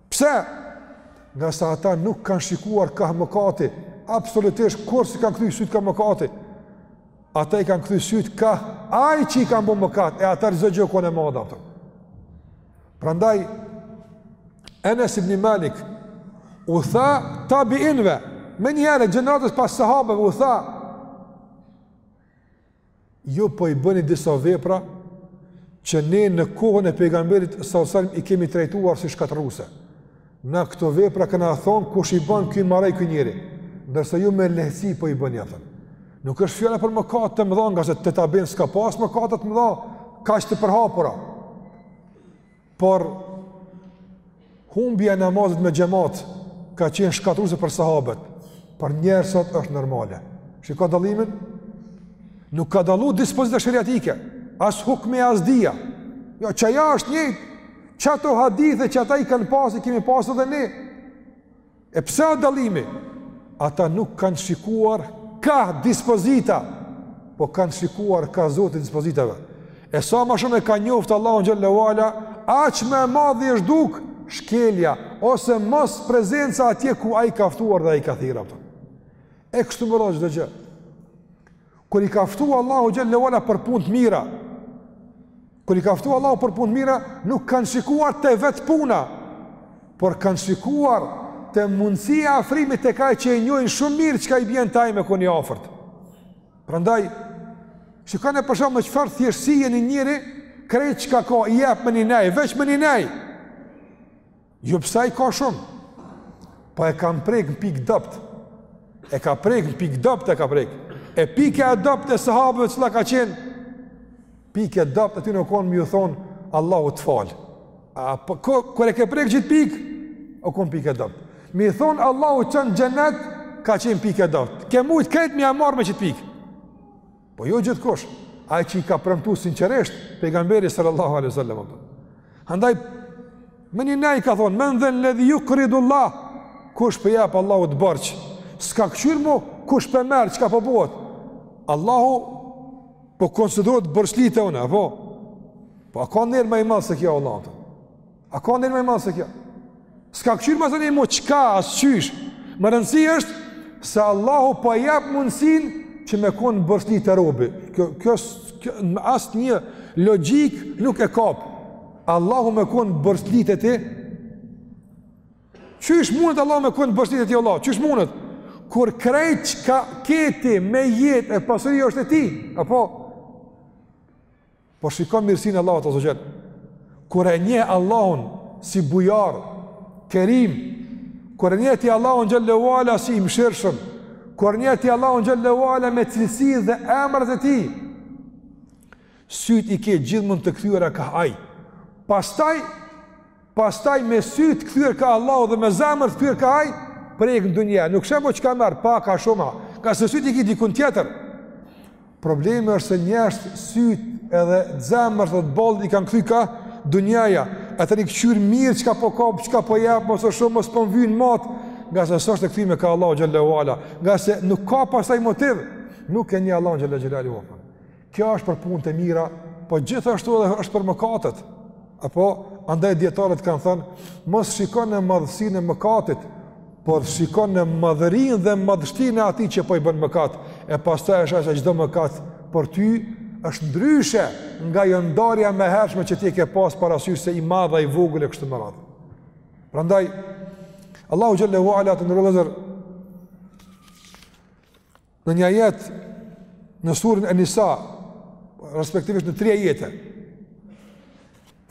Pse? Ngase ata nuk kanë shikuar ka mëkati, absolutisht kurrë s'i kanë kthy sytë ka mëkati. Ata i kanë kthy sytë ka ai që i kanë bo mëkat, e ata çdo gjë u kon e madhe. Apëto. Prandaj, Enes ibn Malik, u tha tabiinve, menjëherë, gjeneratës pas sahabëve, u tha, Ju po i bëni disa vepra që ne në kohën e pejgamberit sallallahu alajhi i kemi trajtuar si shkatërruese. Na këto vepra kena thon kush i bën ky maroi ky njeri, ndërsa ju me lehtësi po i bëni atë. Nuk është fjala për mëkate të mëdha, ngase te tabiinët s'ka pas mëkate të mëdha, kaq të përhapura. Por humbja e namazit me xhamat ka qenë shkatërruese për sahabët, për njerëz sot është normale. Shikoj dallimin. Nuk ka dalluar dispozita sheriatike, as hukmi as dija. Jo qaja është njëjtë, qato hadithe që ata i kanë pasë, i kemi pasë edhe ne. E pse o dallimi? Ata nuk kanë shikuar ka dispozita, po kanë shikuar ka Zoti i dispozitave. E sa ma shumë e ka njoftë Allahun xhele ue ala, aq më e madhe i është dukë, shkelja, ose mosprezenca atje ku ai i ka ftuar dhe ai i ka thirr. Për. E kështu me radhë çdo gjë. Kur i ka ftu Allahu xhele ue ala për punë të mira, Kur i ka ftuar Allahu për punë të mira, nuk kanë shikuar te vet puna, por kanë shikuar te mundësia e afrimit tek ai që e njohin shumë mirë çka i bjen te ai me kon i afërt. Prandaj shikoni për shembull me çfarë thjeshtësie njëri, krejt çka ka e jep menjëherë, veç menjëherë. Jo pse ai ka shumë. Po e kam prek në pikë t'dobët. E ka prek në pikë t'dobët e ka prek. E pika e dobët e sahabëve cila ka qenë. Pika e dobët e tyne u kon me ju thon Allahu të fal. A po kur e ke prek qit pikë? U kon pikë e dobët. Me i thon Allahu t'çon n'xhenet ka qenë pikë e dobët. Ke mujt krejt me ia marr me qit pikë. Po jo gjithkush, ai që i ka premtuar sinqerisht pejgamberi sallallahu alaihi wasallam. Andaj menjëherë ka thonë, "Men dhan ladhi yuqridullah, kush po i jep Allahut borxh, s'ka këqyr ma kush p'e merr çka po bëhet. Allahu po konsiderohet borxhli te unë, apo po a ka ndër më i madh se kjo Allahu." A ka nder ma i madh se kjo? S'ka kqyr me thënë mo çka as qysh. Me rëndësi është se Allahu po jap mundësin që me kon borxhli te robi. Kjo kjo, kjo asnjë logjik nuk e kap. Allahu me kon borxhli te ti. Qysh mundet Allahu me kon borxhli te ti o vlla? Qysh mundet? Kur krejt çka ke ti me jetë e pasuri është e tij. Apo Por shikon mirësinë e Allahut azze ue xhel. Kur e njeh Allahun si bujar, Kerim, kur e njeh ti Allahun xhelle ue ala si i mëshirshëm, kur e njeh ti Allahun xhelle ue ala me cilësi dhe emrat e tij, syt i ke gjithmonë të kthyera ka ai. Pastaj Pastaj me sy të kthyer ka Allahu dhe me zemër të kthyer ka Ai, prek dunjanë, nuk sheh mo çka merr, pak a shumë, ngase syt i ki dikun tjetër. Problemi është se njerëz syt edhe zemrat boll i kanë kthy ka dunjaja. E tani kqyr mirë çka po kap, çka po jap, mos o shumë mos po vjen mat, ngase s'është e kthime ka Allahu xhelle ue ala, ngase nuk ka pastaj motiv, nuk e njeh Allahun xhelle ue ala. Kjo është për punët e mira, po gjithashtu edhe është për mëkatet. Apo andaj dietarët kanë thënë, mos shiko në madhësinë e mëkatit, por shiko në madhërinë dhe madhështinë e atij që po i bën mëkat. E pastaj e sheh se çdo mëkat për ty është ndryshe nga ajo ndarja e mëhershme që ti e ke pas parasysh se i madh a i vogël e kështu me radhë. Prandaj, Allahu xhelle ue ala të nderu vllezër Në një ajet në surën En-Nisa, respektivisht në tri ajete,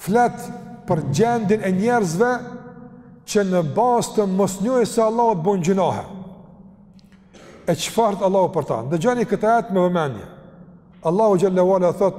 flet për gjendjen e njerëzve që në bazë të mosnjohjes së Allahut bën gjynahe. E çfarë thot Allahu për ta? Dëgjoni këtë ajet me vëmendje. Allahu xhelle ue ala thot: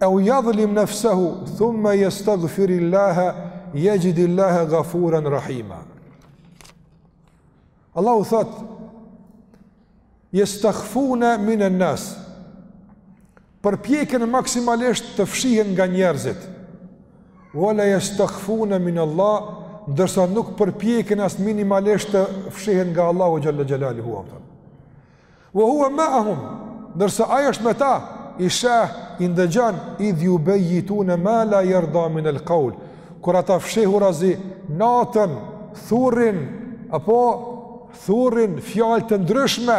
Eu jadhlim nefsehu, thumme jestagfiril-lahe, jexhidil-lahe gafuren rahima. Allahu thot, jestahfune minen-nas, përpjeken maksimalisht të fshihen nga njerëzit, wa la jestahfune min Allah, ndërsa nuk përpjeken as minimalisht të fshihen nga Allahu xhelle xhelaluhu. Wa huwa ma'ahum, ndërsa Ai është me ta, i sheh, i ndëgjon, idh yubayyituna ma la yarda min al-qawl, kur ata fshehurazi natën thurrin apo thurrin fjalë të ndryshme,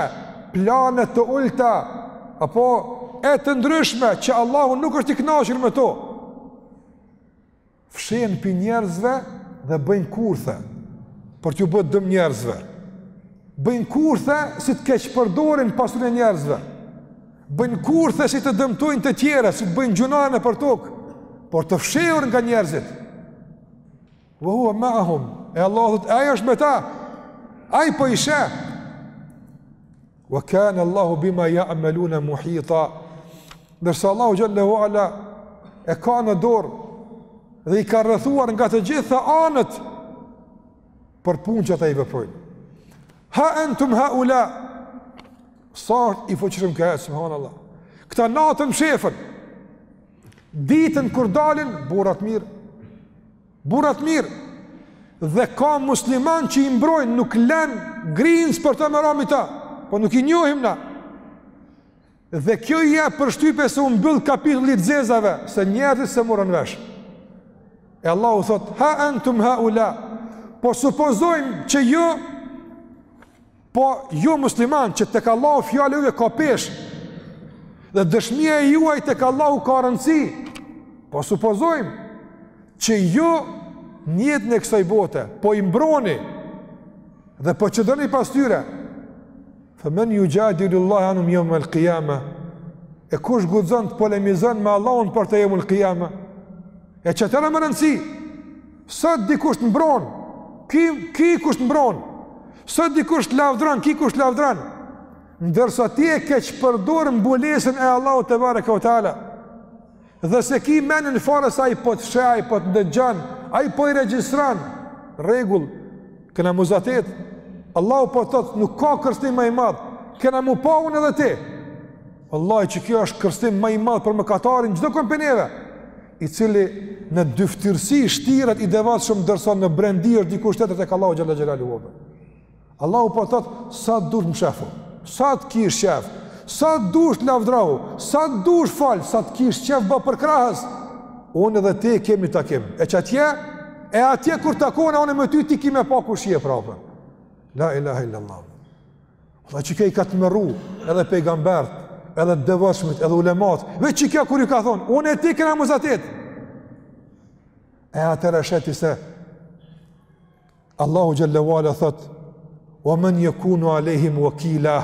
plane të ulëta apo e të ndryshme që Allahu nuk është i kënaqur me to. fshehen pi njerëzve dhe bëjnë kurthe për t'ju bërë dëm njerëzve. Bëjnë kurthe si të keqpërdorin pasurinë e njerëzve. Bëjnë kurthe si të dëmtojnë të tjerët, si të bëjnë gjynahe nëpër tokë, por të fshehur nga njerëzit. Wa huwa ma'ahum. E Allahu thotë, ai është me ta. Ai po i sheh. Wa kana Allahu bima ya'maluna muhita. Ndërsa Allahu xhel-le wa ala e ka në dorë dhe i ka rrethuar nga të gjitha anët për punë që ata i veprojnë. Ha antum haula sa ajet i fuqishëm ky subhanallahu. Këta natën mshefen. Ditën kur dalin burra t'mirë. Burra t'mirë, dhe ka musliman që i mbrojnë, nuk len grinës për t'u marrë me ta, po nuk i njohim na. Dhe kjo i jep përshtypje se u mbyll kapitulli i të zezave, se njerëzit s'e murën vesh. E Allahu thotë, ha entum ha ula, po supozojmë që ju, jo, Po ju musliman që tek Allahu fjala e juve ka peshë. Dhe dëshmia e juaj tek Allahu ka rëndësi. Po supozojmë që ju në jetën e kësaj bote po i mbroni dhe po qëndroni pas tyre. Fa men yujadilu Allah anhum yawm al-qiyama. E kush guxon të polemizon me Allahun për ta yawm al-qiyama? E çfarë më rëndësi? Sot dikush të mbron, ki, ki kush të mbron, sot dikush të lavdron, ki kush të lavdron, ndërsa ti e keqpërdor mbulesën e Allahu tebareke we teala, dhe s'e ki menën fare se ai po të sheh, ai po të ndëgjan, ai po i regjistran, rregull, kena m'u zatet, Allahu po të thotë, nuk ka kërcnim më i madh, kena m'u pa unë edhe ti, wallahi që kjo është kërcnim më i madh për mëkatarin, çdokën pi neve, i cili në dyftyrësi shtiret i devotshëm ndërsa në brendi është dikush tjetër tek Allahu xhel-le xhelaluhu. Allahu po thotë sa të dush mshefu, sa të kish qef, sa të dush lavdrahu, sa të dush fal, sa të kish qef bë përkrahës, unë edhe ti kemi takim, e që atje, e atje kur takona unë me ty ti ki me pa kush je prapë. La ilaha illallah. Dhe qikjo i ka tmerru edhe pejgambert, edhe devotshmit, edhe ulemat, dhe qikjo kur i ka thonë, unë e ti kena m'u zatet. E atëherë e sheh ti se, Allahu xhel-le wa ala thotë, wa men yakunu alayhim wakila,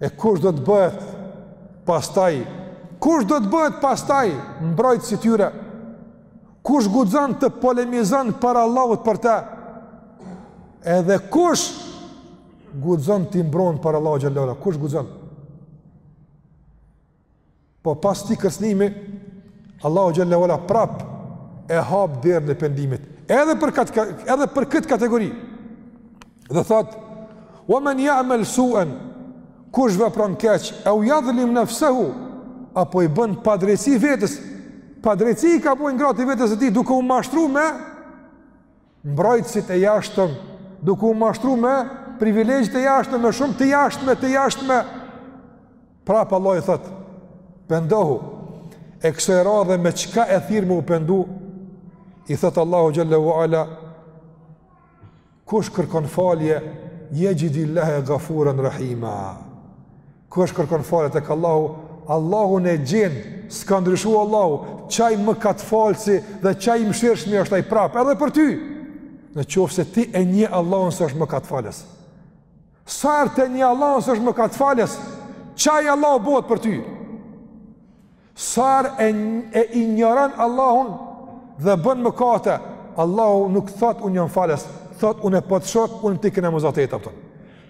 e kush do të bëhet pastaj, kush do të bëhet pastaj, mbrojtës i tyre, Kush guxon të polemizon para Allahut për ta? Edhe kush guxon t'i mbron para Allahut xhele ue ala? Kush guxon? Po pas tij kërcënimi Allahu xhele ue ala prap e hap derën e pendimit. Edhe për këtë edhe për këtë kategori. Dhe thotë, ue men ja'mel suen, kush vepron keq, eu jadhlim nefsehu, apo i bën padrejtësi vetes, padrejtësi i ka bo i ngrati vetes së tij, duke u mashtru me mbrojtësit e jashtëm, duke u mashtru me privilegjit e jashtëm, me shumë të jashtme, të jashtme, prapë Allahu i thotë, pendohu, e kësaj radhe me çka e thirr me u pendu, i thotë Allahu xhele ue ala, Kush kërkon falje, jexhidil-lahe gafuren rahima. Kush kërkon falje tek Allahu, Allahun e gjen, s'ka ndryshu Allahu, qaj mëkatfalësi dhe qaj mëshirshmi është ai prapë, edhe për ty. Në qoftë se ti e njeh Allahun se është mëkatfalës. Sa herë ta njeh Allahun se është mëkatfalës, qaj Allahu bëhet për ty. Sa herë e injoron Allahun dhe bën mëkate, Allahu nuk thotë unë jam falës, thotë unë po të shoh un ti kena mozatet, a kupton.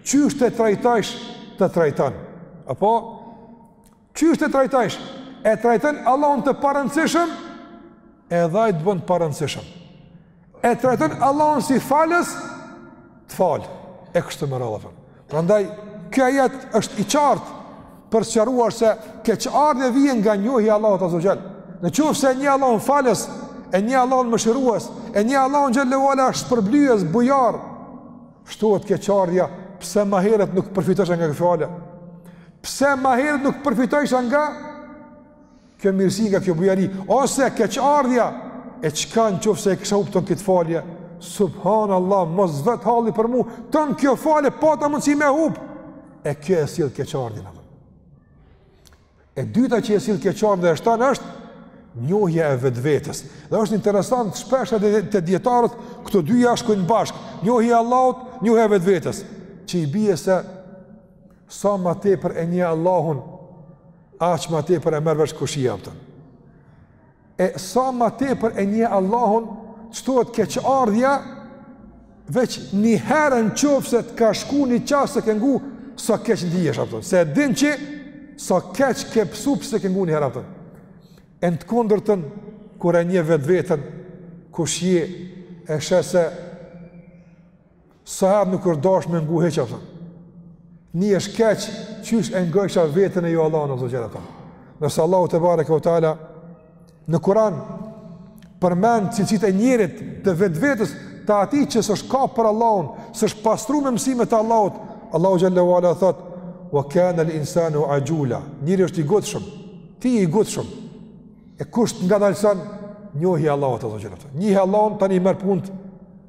Qysh ta trajtojsh të trajton. Apo qysh ta trajtojsh, e trajton Allahun të parëndësishëm, edhe ai të bën të parëndësishëm. e trajton Allahun si falës, të fal, e kështu me radhë, prandaj, ky ajet është i qartë, për të sqaruar se keqardhja vjen nga njohja e Allahut azze ue xhel, në qoftë se e njeh Allahun falës, e njeh Allahun mëshirues, e njeh Allahun xhele ue ala shpërblyes, bujar, shtohet keqardhja, pse ma herët nuk përfitojsha nga kjo falje, pse ma herët nuk përfitojsha nga kjo mirësi nga kjo bujari, ose keqardhja, e çka në qoftë se e kisha hup tonë këtë falje, subhanallah, mos vet halli për mu, tonë kjo falje, pata mundësi me hup, e kjo e sjell keqardhjen. E dyta që e sjell keqardhjen dhe e shton është njohja e vetvetes. Dhe është interesant, shpesh edhe te dijetarët, këto dyja shkojnë bashkë, njohja e Allahut, njohja e vetvetes, që i bie se, sa ma tepër e njeh Allahun, Aq më tepër e merr vesh kush je, a kupton. E sa më tepër e njeh Allahun, shtohet keqardhja veç një herë në qoftë se të ka shku një çast s'e ke ngu, sa keq ndihesh, a kupton, se e din që sa keq ke pësu pse s'e ke ngu një herë, a kupton, e në të kundërtën kur e njeh vetveten kush je e sheh se Sa herë nuk është dashur me ngu hiq atë. Njish keq qysh e ngojsha veten e jo Allahun azza xhela ta. Nëse Allahu tebareke ue teala në Kur'an përmend cilësitë e njerit të vetvetes të atij që s'është kap për Allahun, s'është pastru me mësimet të Allahut, Allahu xhele ue ala thot: "Wa kana al-insanu ajula." Njeri është i ngutshëm. Ti je i ngutshëm. E kush të ngadalson njohja e Allahut azze ue xhel, a po. Njihi Allahun tani i merr punët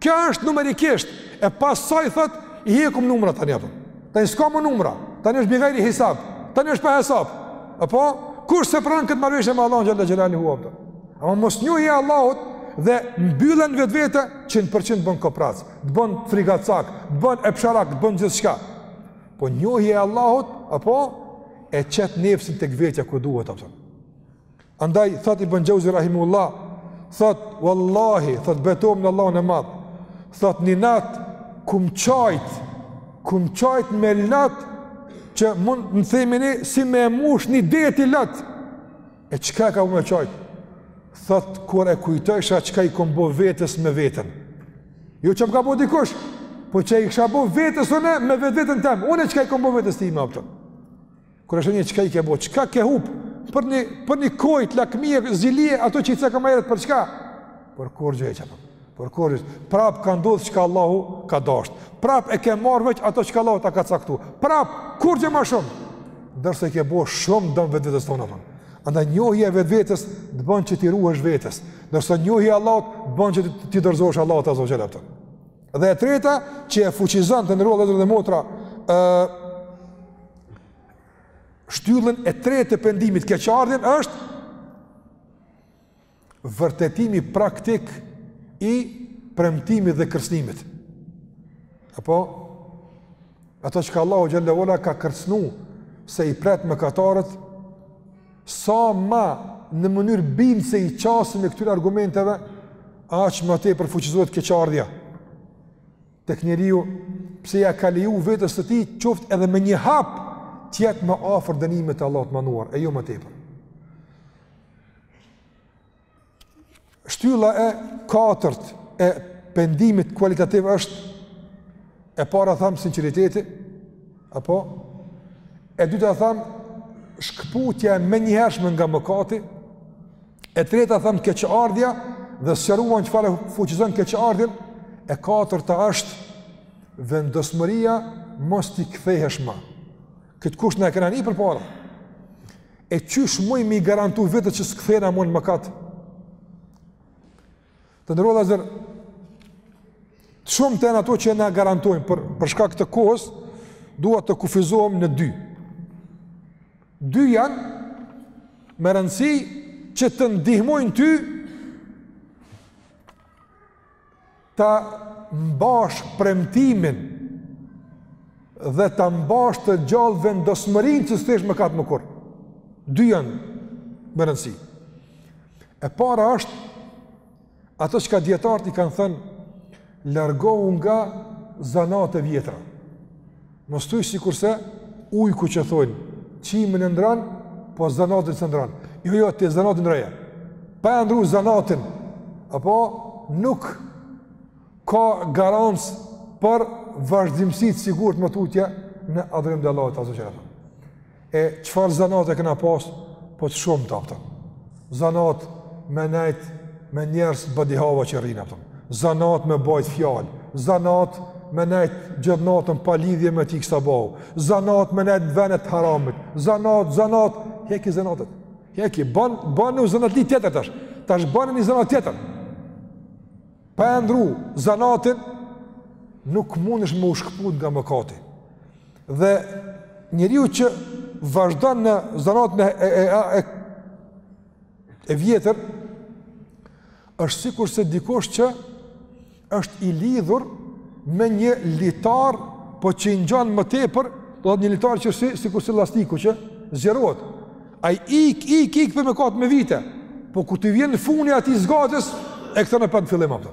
Kjo është numerikisht, e pas saj thot, i hekum numrat tani apo. Tani s'ka më numra, tani është bigajri hisab, tani është pa hesab. Apo, kush se pranë këtë marveshje me Allahun xhele xhelaluhu, apo. Ama mosnjohja e Allahut dhe mbyllja në vetvete, qind për qind të bon koprac, të bon frikacak, të bon epsharak, të bon gjithçka. Po njohja e Allahut, apo, e qet nefsin tek vetja ku duhet, apo. Andaj thot Ibn Jauzi rahimullah, thot wallahi, thot betohem në Allahun e Madh. Thot ni nat kum qajt, kum qajt me lat që mund të themi ni si me mush një det lat. E çka e ka bo me qajt? Thot kur e kujtojsha çka i kum bo vetes me veten. Jo ça m'ka bo dikush, po ça i kisha bo vetes unë me vet veten tem. Unë çka i kum bo vetes time apo? Kur e sheh çka i ke bo, çka ke hup? Për një, për një kohë të lakmie, zilie, ato që i cekëm herët për çka? Për kurgjë hiç, apo. Për kurgjë. Prap ka ndodhur çka Allahu ka dashur. Prap e ke marr veç ato çka Allahu ta ka caktuar. Prap kurgjë ma shumë. Ndërsa i ke bo shumë dëm vetvetes tonde apo. Andaj njohja e vetvetes të bën që t'i ruhesh vetes. Ndërsa njohja e Allahut të bën që t'i dorëzohesh Allahut azze ue xhel, apo. Dhe e treta që e fuqizon të nderuar vëllezër dhe motra, ë shtyllën e tretë të pendimit keqardhjen është vërtetimi praktik i premtimit dhe kërcënimit. Apo atë çka Allahu xhele ue ala ka kërcënu se i pret mëkatarët sa më në mënyrë bindëse i qasemi këtyre argumenteve, aq më tepër fuqizohet keqardhja. Tek njeriu pse ia ka leju vetes së tij qoftë edhe me një hap të jetë më afër dënimit të Allahut të madhëruar e jo më tepër. Shtylla e katërt e pendimit kualitativ është e para tham sinqeriteti apo e dyta tham shkëputja e menjëhershme nga mëkati E treta tham keqardhja dhe sqaruam çfarë e fuqizon keqardhjen, e katërta është vendosmëria mos t'i kthehesh ma. Këtë kusht na e kërkon përpara. E qysh muj m'i garantu vetit që s'kthena më në mëkat? Të nderuar vëllezër, shumta janë ato që na garantojnë për, për shkak të kohës, dua të kufizohem në dy. Dy janë me rëndësi që të ndihmojnë ty ta mbash premtimin dhe ta mbash të gjallë vendosmërinë që s'kthehesh mëkat më kurrë. Dy janë me rëndësi. E para është ato çka dijetarët i kanë thënë largohu nga zanatet e vjetra. Mos thuj sikurse ujku që thonë, qimen e ndrron, po zanatin s'e ndrron. Jo, jo, ti zanatin ndrroje. Pa e ndrru zanatin, apo nuk ka garancë për vazhdimësi të sigurt më tutje në adhurim të Allahut azze ve xhel. E çfarë zanate kena pas, po të shumta, a kupton. Zanat me nejt, me njerëz badihava që rrinë, a kupton. Zanat me bajt fjalë, zanat me nejt gjithë natën palidhje me t'ik sabahu. Zanat me nejt në vene t'haramit, zanat, zanat, heki zanatet. Heki, ban, banu zanatli tjetër tash, tash bane një zanat tjetër. Pa e ndrru zanatin nuk mundesh me u shkëput nga mëkati. Dhe njeriu që vazhdon në zanatin e e e e vjetër është sikurse dikush që është i lidhur me një litar po që i ngjan më tepër, do të thotë një litar që si sikurse llastiku që zgjerohet. Ai ik ik ik prej mëkat me vite. Po kur t'i vjen fundi atij zgjatjes e kthen në vend fillim apo.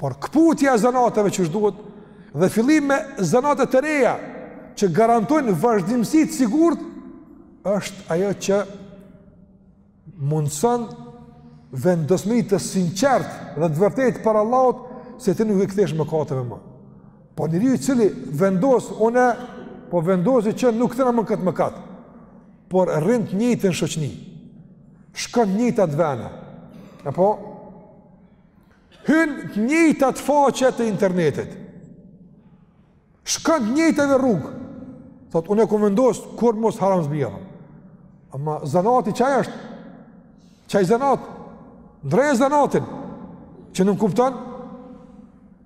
Por këputja e zanateve që s'duhet dhe fillim me zanate të reja që garantojnë vazhdimësi të sigurt është ajo që mundëson vendosmëri të sinqertë dhe të vërtetë para Allahut se ti nuk i kthehesh mëkateve më. Por njeriu i cili vendos, unë po vendos që nuk kthehna më këtë mëkat, por rrin t'njëjtën shoqni, shkon njëjtat vene, apo, hyn të njëjtat faqe të internetit. Shkon të njëjtave rrugë. Thotë unë kam vendos kurrë ma n'haram s'bie. Ama zanati qaj është? Qaj zanat? Ndrroje zanatin. Që nuk kupton?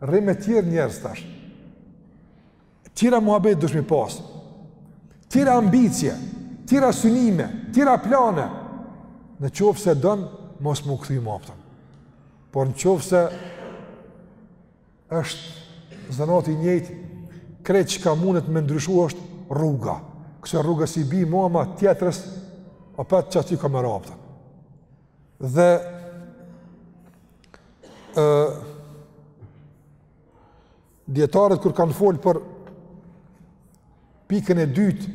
Rri me tjerë njerëz tash. Tjera muhabet duhesh me pas. Tjera ambicie, tjera synime, tjera plane. Në qoftë se don mos m'u kthy apëtën. Por në qoftë se është zanati i njëjtë, krejt çka mundet me ndryshu është rruga. Kësaj rruge s'i bi mo, ama tjetrës, opet qaty ka me ra apëtën. Dhe ë Dijetarët kur kanë folë për pikën e dytë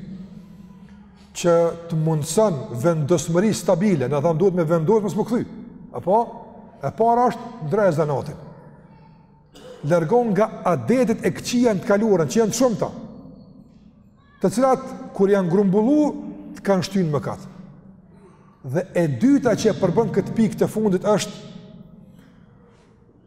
që të mundëson vendosmëri stabile, na thamë duhet me vendosë mos m'u kthy. Apo? E para është ndërre zanatin. Largohu nga adetet e këqija në të kaluarën, që janë të shumta. Të cilat, kur janë grumbullu, të kanë shty në mëkat. Dhe e dyta që e përbën këtë pikë të fundit është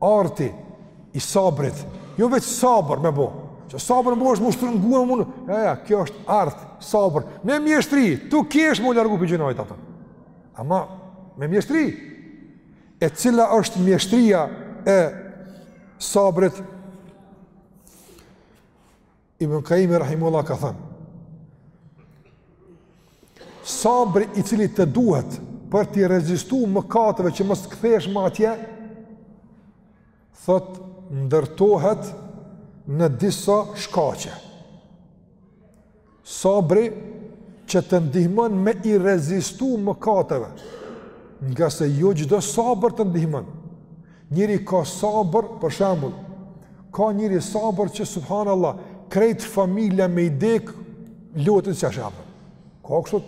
Arti i sabrit, jo veç sabër me bo. Qaj sabër me bo është m'u shtrëngu, a mun. Ja, ja, kjo është art, sabër. Me mjeshtri, tu kesh m'u largu prej gjynahit ato. Ama, me mjeshtri. E cila është mjeshtria e sabrit? Ibn Kajimi rahimehullah ka thënë, sabri i cili të duhet për t'i rezistu mëkateve që mos të kthehesh më atje, thotë ndërtohet në disa shkaqe. Sabri që të ndihmon me i rezistu mëkateve, ngase jo çdo sabër të ndihmon, Njeri ka sabër, për shembull, ka njeri sabër që subhanallah krejt familja me i dek lotin s'ia sheh, apo. Ka kështu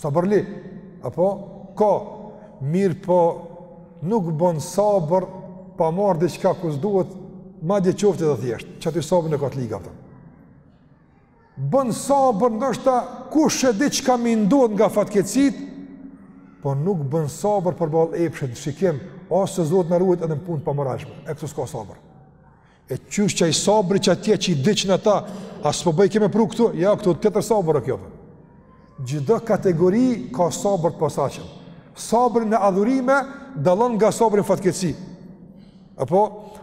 sabërli, apo? Ka, mirëpo nuk bon sabër pa marrë diçka ku s'duhet, madje qoftë edhe thjeshtë, qaty sabrin e ka të lig apëtën. Bën sabër ndoshta kush e di çka me i ndodh nga fatkeqësitë, po nuk bën sabër përballë epshit, shikim, ose Zoti na ruajt edhe në punë të pamoralshme. E këtu s'ka sabër. E qysh qai sabri qatje që i diqën ata, a s'po bojka me pru këtu? Ja, këtu tjetër sabër o kjo. Çdo kategori ka sabër të posaçëm. Sabri në adhurime dallon nga sabri në fatkeqësi. Apo,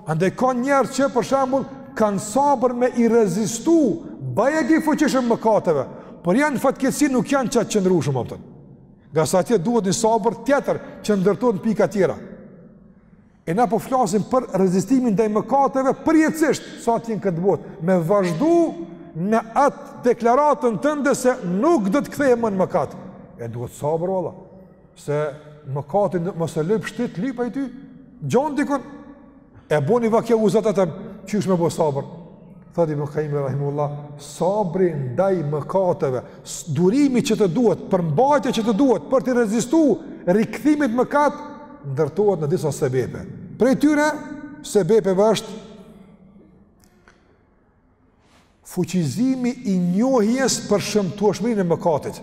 andaj ka njerëz që për shembull kanë sabër me i rezistu bajagi fuqishëm mëkateve, por ja në fatkeqësi nuk janë qaq të qëndrueshëm apëtën. Ngase atje duhet një sabër tjetër që ndërtohet në pika tjera. E na po flasim për rezistimin ndaj mëkateve përjetësisht sa të je në këtë botë, me vazhdu në atë deklaratën tënde se nuk do të kthehem më në mëkat. E duhet sabër, valla. Se mëkati mos e lë pështit, lyp ai ty, gjon dikën, e bon një vaki, a po thon, qysh me bo sabër. Thotë Ibn Kajimi, Rahimullah, sabri ndaj mëkateve, durimi që të duhet, përmbajtja që të duhet, për t'i rezistu rikthimit në mëkat, ndërtohet në disa sebepe. Prej tyre sebepeve është Fuqizimi i njohjes për shëmtueshmërinë e mëkatit.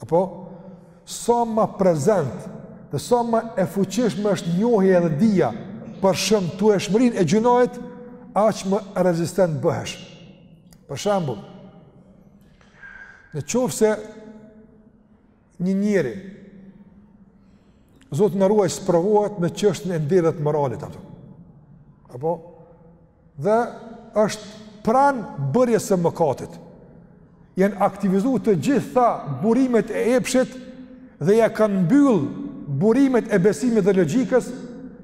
Apo sa ma prezent dhe sa ma e fuqishme është njohja edhe dija për shëmtueshmërinë e gjynahit, aq më rezistent bëhesh. Për shembull, në qoftë se Një njeri, Zoti na ruajt, sprovohet në çështjen e nderit, moralit, a po thon. Apo? Dhe është pranë bërjes së mëkatit. Janë aktivizu të gjitha burimet e epshit dhe ia kanë mbyll burimet e besimit dhe logjikës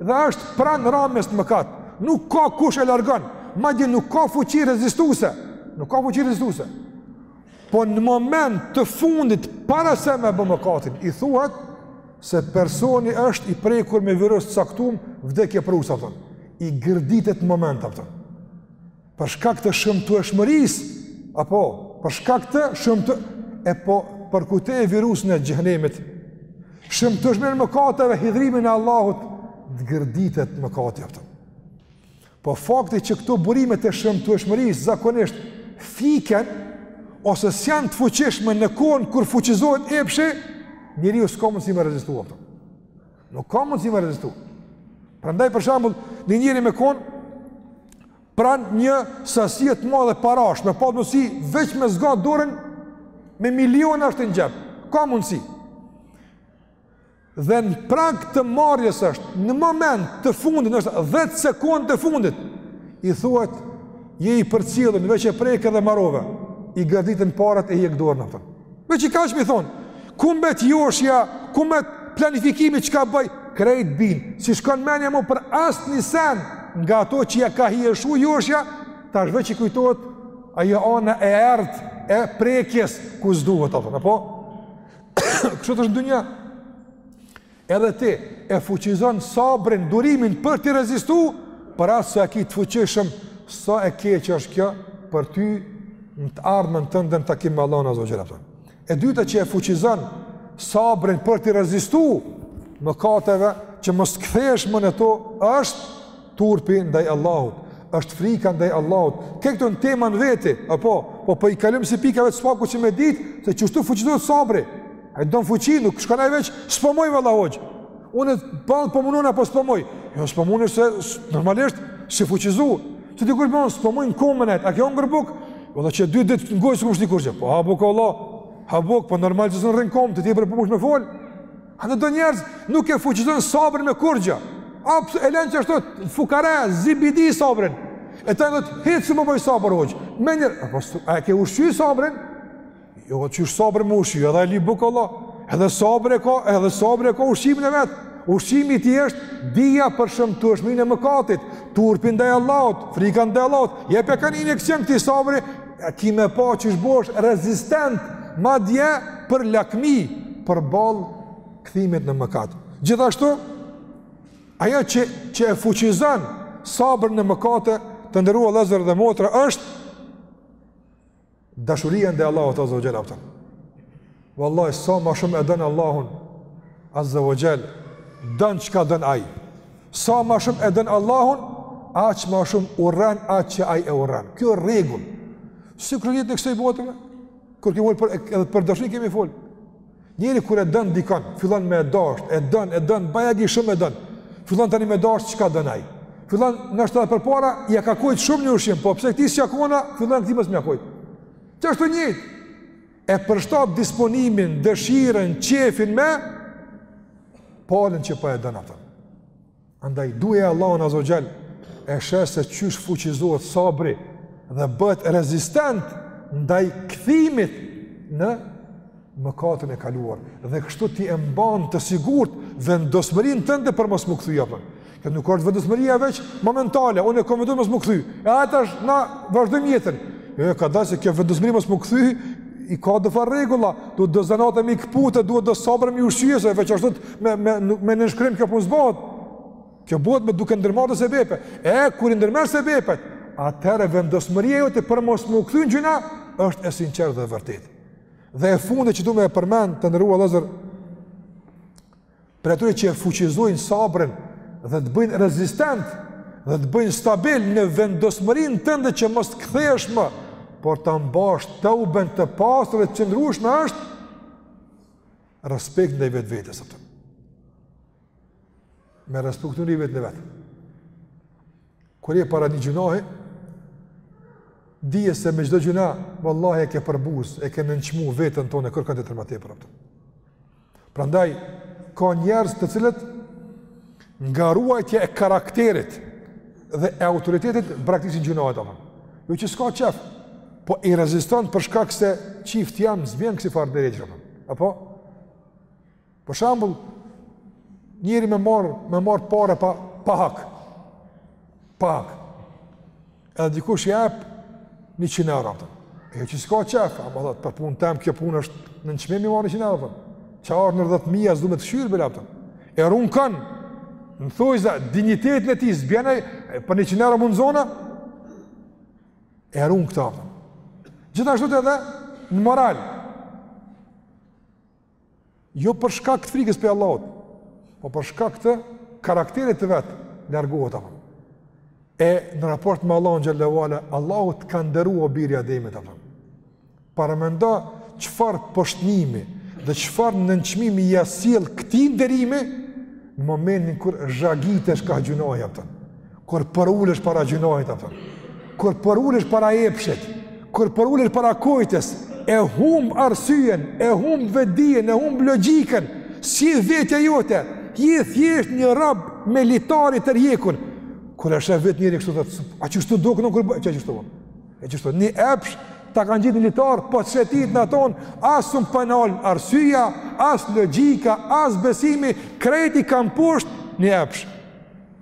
dhe është pranë ramjes në mëkat. Nuk ka kush e largon, madje nuk ka fuqi rezistuse. Nuk ka fuqi rezistuse. Po në moment të fundit para se me bë mëkatin, i thuhet se personi është i prekur me virus të caktum, vdekjeprurës, a po thon. I gërditet në moment, a po thon. Për shkak të shëmtueshmërisë apo për shkak të shëmtu... E po përkujtoje virusin e xhehenemit. Shëmtueshmërinë e mëkateve hidhrimin e Allahut të gërditet mëkati, a po thon. Po fakti që këto burimet e shëmtueshmërisë zakonisht fiken ose s'janë të fuqishme në kohën kur fuqizohet epshi, njeriu s'ka mundësi me rezistu, a po thon. Nuk ka mundësi me rezistu. Prandaj për shembull, një njeri me kon pranë një sasie të madhe parash, me pas mundësi veç me zgat dorën me miliona me shti në xhep. Ka mundësi. Dhe në prag të marrjes është, në moment të fundit, ndoshta 10 sekondat e fundit, i thuhet, je i përcjellun, veç e preke dhe marove, i gërditen paret e hjek dorën, a po thon. Veç kaq me i thonë, ku mbet joshja, ku mbet planifikimi çka bëj, krejt bijnë, s'i shkon menja mo për asnjë sen, nga ato që ia ka hijeshu joshja, tash veç i kujtohet, ajo ana e errët, e prekjes, ku s'duhet, a po thon, apo? Kështu t'është dynja. Edhe ti e fuqizon sabrin, durimin për t'i rezistu, për aq sa e ki të fuqishëm, sa e keqe që është kjo, për ty në të ardhmen tënde, në takim me Allahun azze ue xhel. E dyta që e fuqizon sabrin për t'i rezistu mëkateve që mos kthehesh më në to, është Turpi ndaj Allahut, është frika ndaj Allahut. Këto jon tema në vete, apo, po po i kalojm si pika veç pak që me ditë, se qysh fuqizohet sabri, e don fuqi, nuk shkon ai veç, s'po muj vallahi, unë e palë po munun apo s'po muj, jo s'po munun se normalisht s'je fuqizu, që t'i kërë përmon, s'po muj në komë e, a ke ngër buk, vallahi qe dy ditë në gojë s'kum shti kurgjo, po ha buk Allah, ha buk, po normal që s'mun rrin n'komë, të ti për përmush me folë, A do njerëz nuk e fuqizojnë sabrin me kurgjë. Aps e lën qashtu fukara zibidi sabrin. E tani thot hiç s'muj boj sabër hoxhë. Me një apo a e ke ushqy sabrin? Jo, qysh sabri me u ushqy, edhe lyp buk Allah. Edhe sabri e ka, edhe sabri e ka ushqimin e vet. Ushqimi i tij është dija për shëmtueshminë e mëkatit, turpi ndaj Allahut, frika ndaj Allahut. Jepi ka ni injeksion këtij sabri, E ki me pa qysh bohesh rezistent madje për lakmi, përballë kthimit në mëkat. Gjithashtu, ajo që, që e fuqizon sabër në mëkate të nderuar vllezër dhe motra është dashuria ndaj Allahut Azza ve Xhel, a kupton. Vallahi sa ma shumë e don Allahun Azza ve Xhel, don çka don Ai. Sa ma shumë e don Allahun, aq ma shumë urren atë që Ai e urren. Kjo është rregull. Sikur e kësaj bote. Kur kemi për edhe për dashni kemi fol. Njeri kur e don dikon, fillon me dash, e don, e don, bajagi shumë e don. Fillon tani me dash çka don Ai. Fillon ndoshta përpara, ja ka kojt shumë një ushqim, po pse këtij s'ja kona, fillon këtij mos me ja kojt. Qashtu njeri E përshtat disponimin, dëshirën, qefin me palën që po e don atë. Andaj, duje Allahun Azza ve Xhel, e sheh se qysh fuqizohet sabri dhe bëhet rezistent ndaj kthimit në mëkatin e kaluar. Dhe kështu ti e mban të sigurt vendosmërinë tënde për mos m'u kthy, a kupton. Kjo nuk është vendosmëria veç momentale, unë e kam vendos mos m'u kthy. E tash na vazhdojmë jetën. Jo, ka dashë se kjo vendosmëri mos m'u kthy i ka do far rregulla, do zanate me i këput, duhet sabrin me ushqy, se veç ashtu me me me në shkrim kjo punë s'bohet. Kjo bëhet me duke ndërmarrë sebepe. E kur i ndërmerr sebepet, atëherë vendosmëria jote për mos m'u kthy në gjynah është e sinqertë dhe e vërtetë. Dhe e fundit që du me e përmend të nderuar vllezër Prej atyre që e fuqizojnë sabrin dhe të bëjnë rezistent dhe të bëjnë stabil në vendosmërinë tënde që mos të kthehesh më, por ta mbash teuben të pastër e të qëndrueshme është respekti ndaj vetvetes, a kupton. Me respektu njeri veten e vet. Kur je para një gjynahi, dhije se me çdo gjynah, vallahi e ke përbuz, e ke nënçmu veten tane, kërkan tjetër ma tepër, a kupton. Prandaj ka njerëz të cilët nga ruajtja e karakterit dhe e autoritetit braktisin gjynahet a kupton. Jo që s'ka qef, po i reziston për shkak se çift jam s'bie n'kësi far derexhe a kupton. Apo për shembull njeri me marr me marr pare pa pa hak. Pa hak. Edhe dikush i jep 100 euro a kupton. Jo që s'ka qef, ama thotë, për punë tem, kjo punë është nënçmim me marr 100 euro, që arë në 10.000, s'du me të shyrë, bela a kupton. E run kanë, në thojza, dinjitetin e tij, s'bjen, për 100 euro mund zona, e run këta a kupton. Gjithashtu edhe në moral, Jo për shkak të frikës prej Allahut, po për shkak të karakterit të vet, largohet a kupton. E në raport me Allahun xhele ue ala, Allahu të ka nderu o biri Ademit a kupton. Paramendo çfarë poshtnimi dhe çfarë nënçmimi ia sjell këtij nderimi në momentin kur zhagitesh kah gjynahi a kupton. Kur përulesh para gjynahit a kupton, kur përulesh para epshit, kur përulesh para kotës, e humb arsyen, e humb vetëdijen, e humb logjikën, s'je vetja jote, ti je thjesht një rob me litar i tërhjekun, kur e shef veten njeri kështu thotë a qeshtu dukna kur bëjë, qe qeshtu bëjë, e qeshtu, një epsh, ta ka ngjit një litar, po të shetit a kupton, as s'mun e nal arsyeja, as logjika, as besimi, krejt i ka mposht një epsh.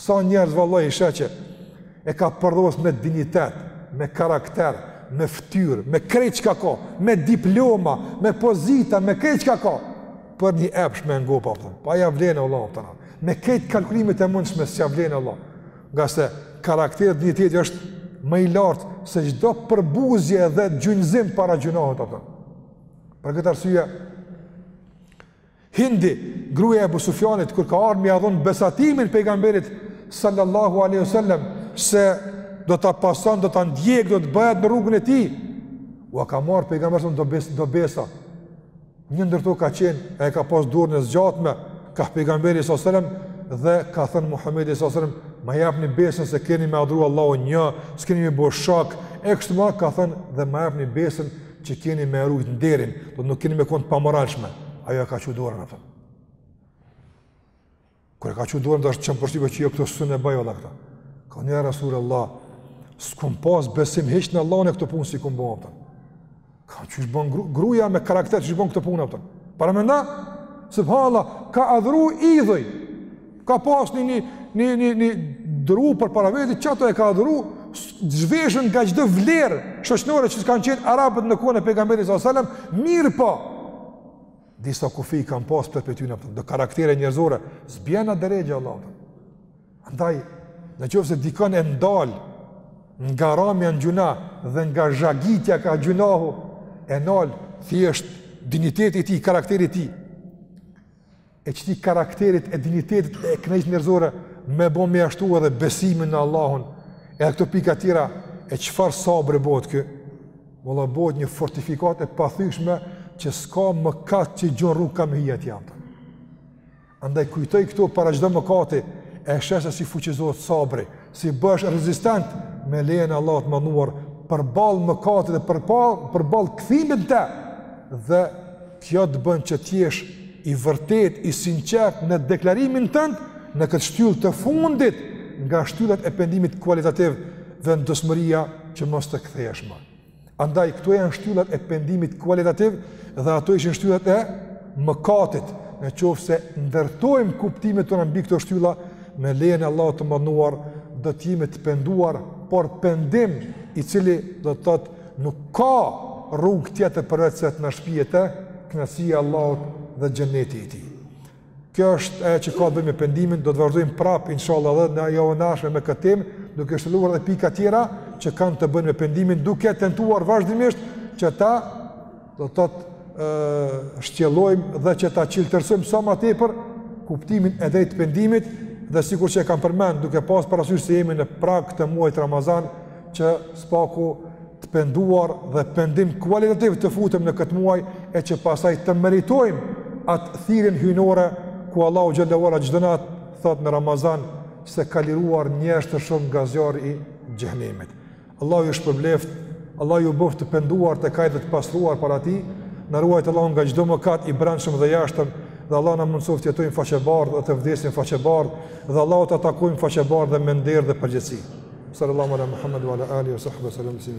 Sa njerëz vallahi e sheh që e ka përdhos me dinjitet, me karakter, me ftyrë, me krejt çka ka, me diploma, me pozita, me krejt çka ka. Për një epsh me e ngop a kupton. Po a ja vlen vlla a kupton. Me krejt kalkulimet e mundshme s'ja vlen vlla. Ngase karakteri, dinjiteti është më i lartë se çdo përbuzje dhe gjunjëzim para gjynahit a kupton. Për këtë arsye Hindi, gruaja e Abu Sufjanit kur ka ardh me ia dhon besatimin pejgamberit sallallahu alaihi wasallam se do ta pason, do ta ndjek, do të bëhet në rrugën e tij. Ua ka marr pejgamberi do bes do besa. Një ndër to ka qenë, ajo e ka pas dorën e zgjatme kah pejgamberi sallallahu alaihi wasallam dhe ka thënë Muhamedi sallallahu alaihi wasallam, "Ma japni besën se keni me adhuru Allahun një, s'keni me i bo shok." E kështu me radhë ka thënë dhe ma japni besën që keni me rujt nderin, do nuk keni me kon të pamoralshme. Ajo e ka çu dorën a kupton. Kur e ka çu dorën dash çam përshtypje që jo këto s'mun e bëj valla këta. Ka thënë ja rasulullah, s'kum pas besim hiç në Allahun e këto punë s'i kum bë a kupton. Ka qysh bën gru, gruja me karakter qysh bën këto punë a kupton. Paramendo, subhanallah, ka adhuru idhuj. Ka pas një një një një një dru përpara vetit, që ato e ka adhuru, zhveshur nga çdo vlerë shoqënore që kanë qenë arabët në kohën e pejgamberit sallallahu alajhi wasallam, mirëpo disa kufij kanë pas prej tyne për do karaktere njerëzore, s'bjena deri qaty. Andaj në qoftë se dikend e ndal nga ramja në gjynah dhe nga zhagitja ka gjynahu e nal thjesht dinjiteti i tij, karakteri i tij. e qëtij karakterit, e dinjitetit, e krenarisë njerëzore, me bo me ia shtu edhe besimin në Allahun, edhe këto pika tjera, e çfarë sabri bohet ky, vallah bohet një fortifikatë e pathyshme, që s'ka mëkat që gjon rrugë kah me hi atje më. Andaj kujtoji këto para çdo mëkati, e sheh se si fuqizohet sabri, si bëhesh rezistent me lejen e Allahut madhnuar, përballë mëkatit dhe përballë kthimit dhe, dhe Kjo të bën që të jesh i vërtetë, i sinqertë në deklarimin tënd në këtë shtyllë të fundit nga shtyllat e pendimit kualitativ, vendosmëria që mos të kthehesh më. Andaj këto janë shtyllat e pendimit kualitativ dhe ato ishin shtyllat e mëkatit. Në qoftë se ndërtojmë kuptimet tona mbi këto shtylla me lejen e Allahut të madhnuar, do të jemi të penduar, por pendim i cili do të thotë Nuk ka rrugë tjetër përveç se të na shpie te knaqësia e Allahut dhe xhenneti i tij. Kjo është ajo që ka të bëjë me pendimin, do të vazhdojmë prapë, inshallah dhe në të ardhshmen me këtë temë, duke shtjelluar edhe pika tjera që kanë të bëjnë me pendimin, duke tentuar vazhdimisht që ta do të thotë shtjellojmë dhe që ta qiltërsojmë sa ma tepër kuptimin e drejtë të pendimit dhe sikurqë e kam përmend duke pas parasysh se jemi në prag të muajit Ramazan që së paku të penduar dhe pendim kualitativ të futemi në këtë muaj e që pastaj të meritojmë atë thirrjen hyjnore ku Allahu xhelle ue ala çdo natë thotë në Ramazan se ka liruar njerëz shumë nga zjarri i xhehenemit. Allahu ju shpërbleftë, Allahu ju bëftë të penduar tek Ai dhe të pastruar para Tij, na ruajtë Allahu nga çdo mëkat i brendshëm dhe i jashtëm, dhe Allahu na mundësoftë të jetojmë faqebardhë dhe të vdesim faqebardhë, dhe Allahun ta takojmë faqebardhë dhe me nder dhe përgjegjësi. Sallallahu ala Muhammed wa ala alihi wa sahbihi sallam si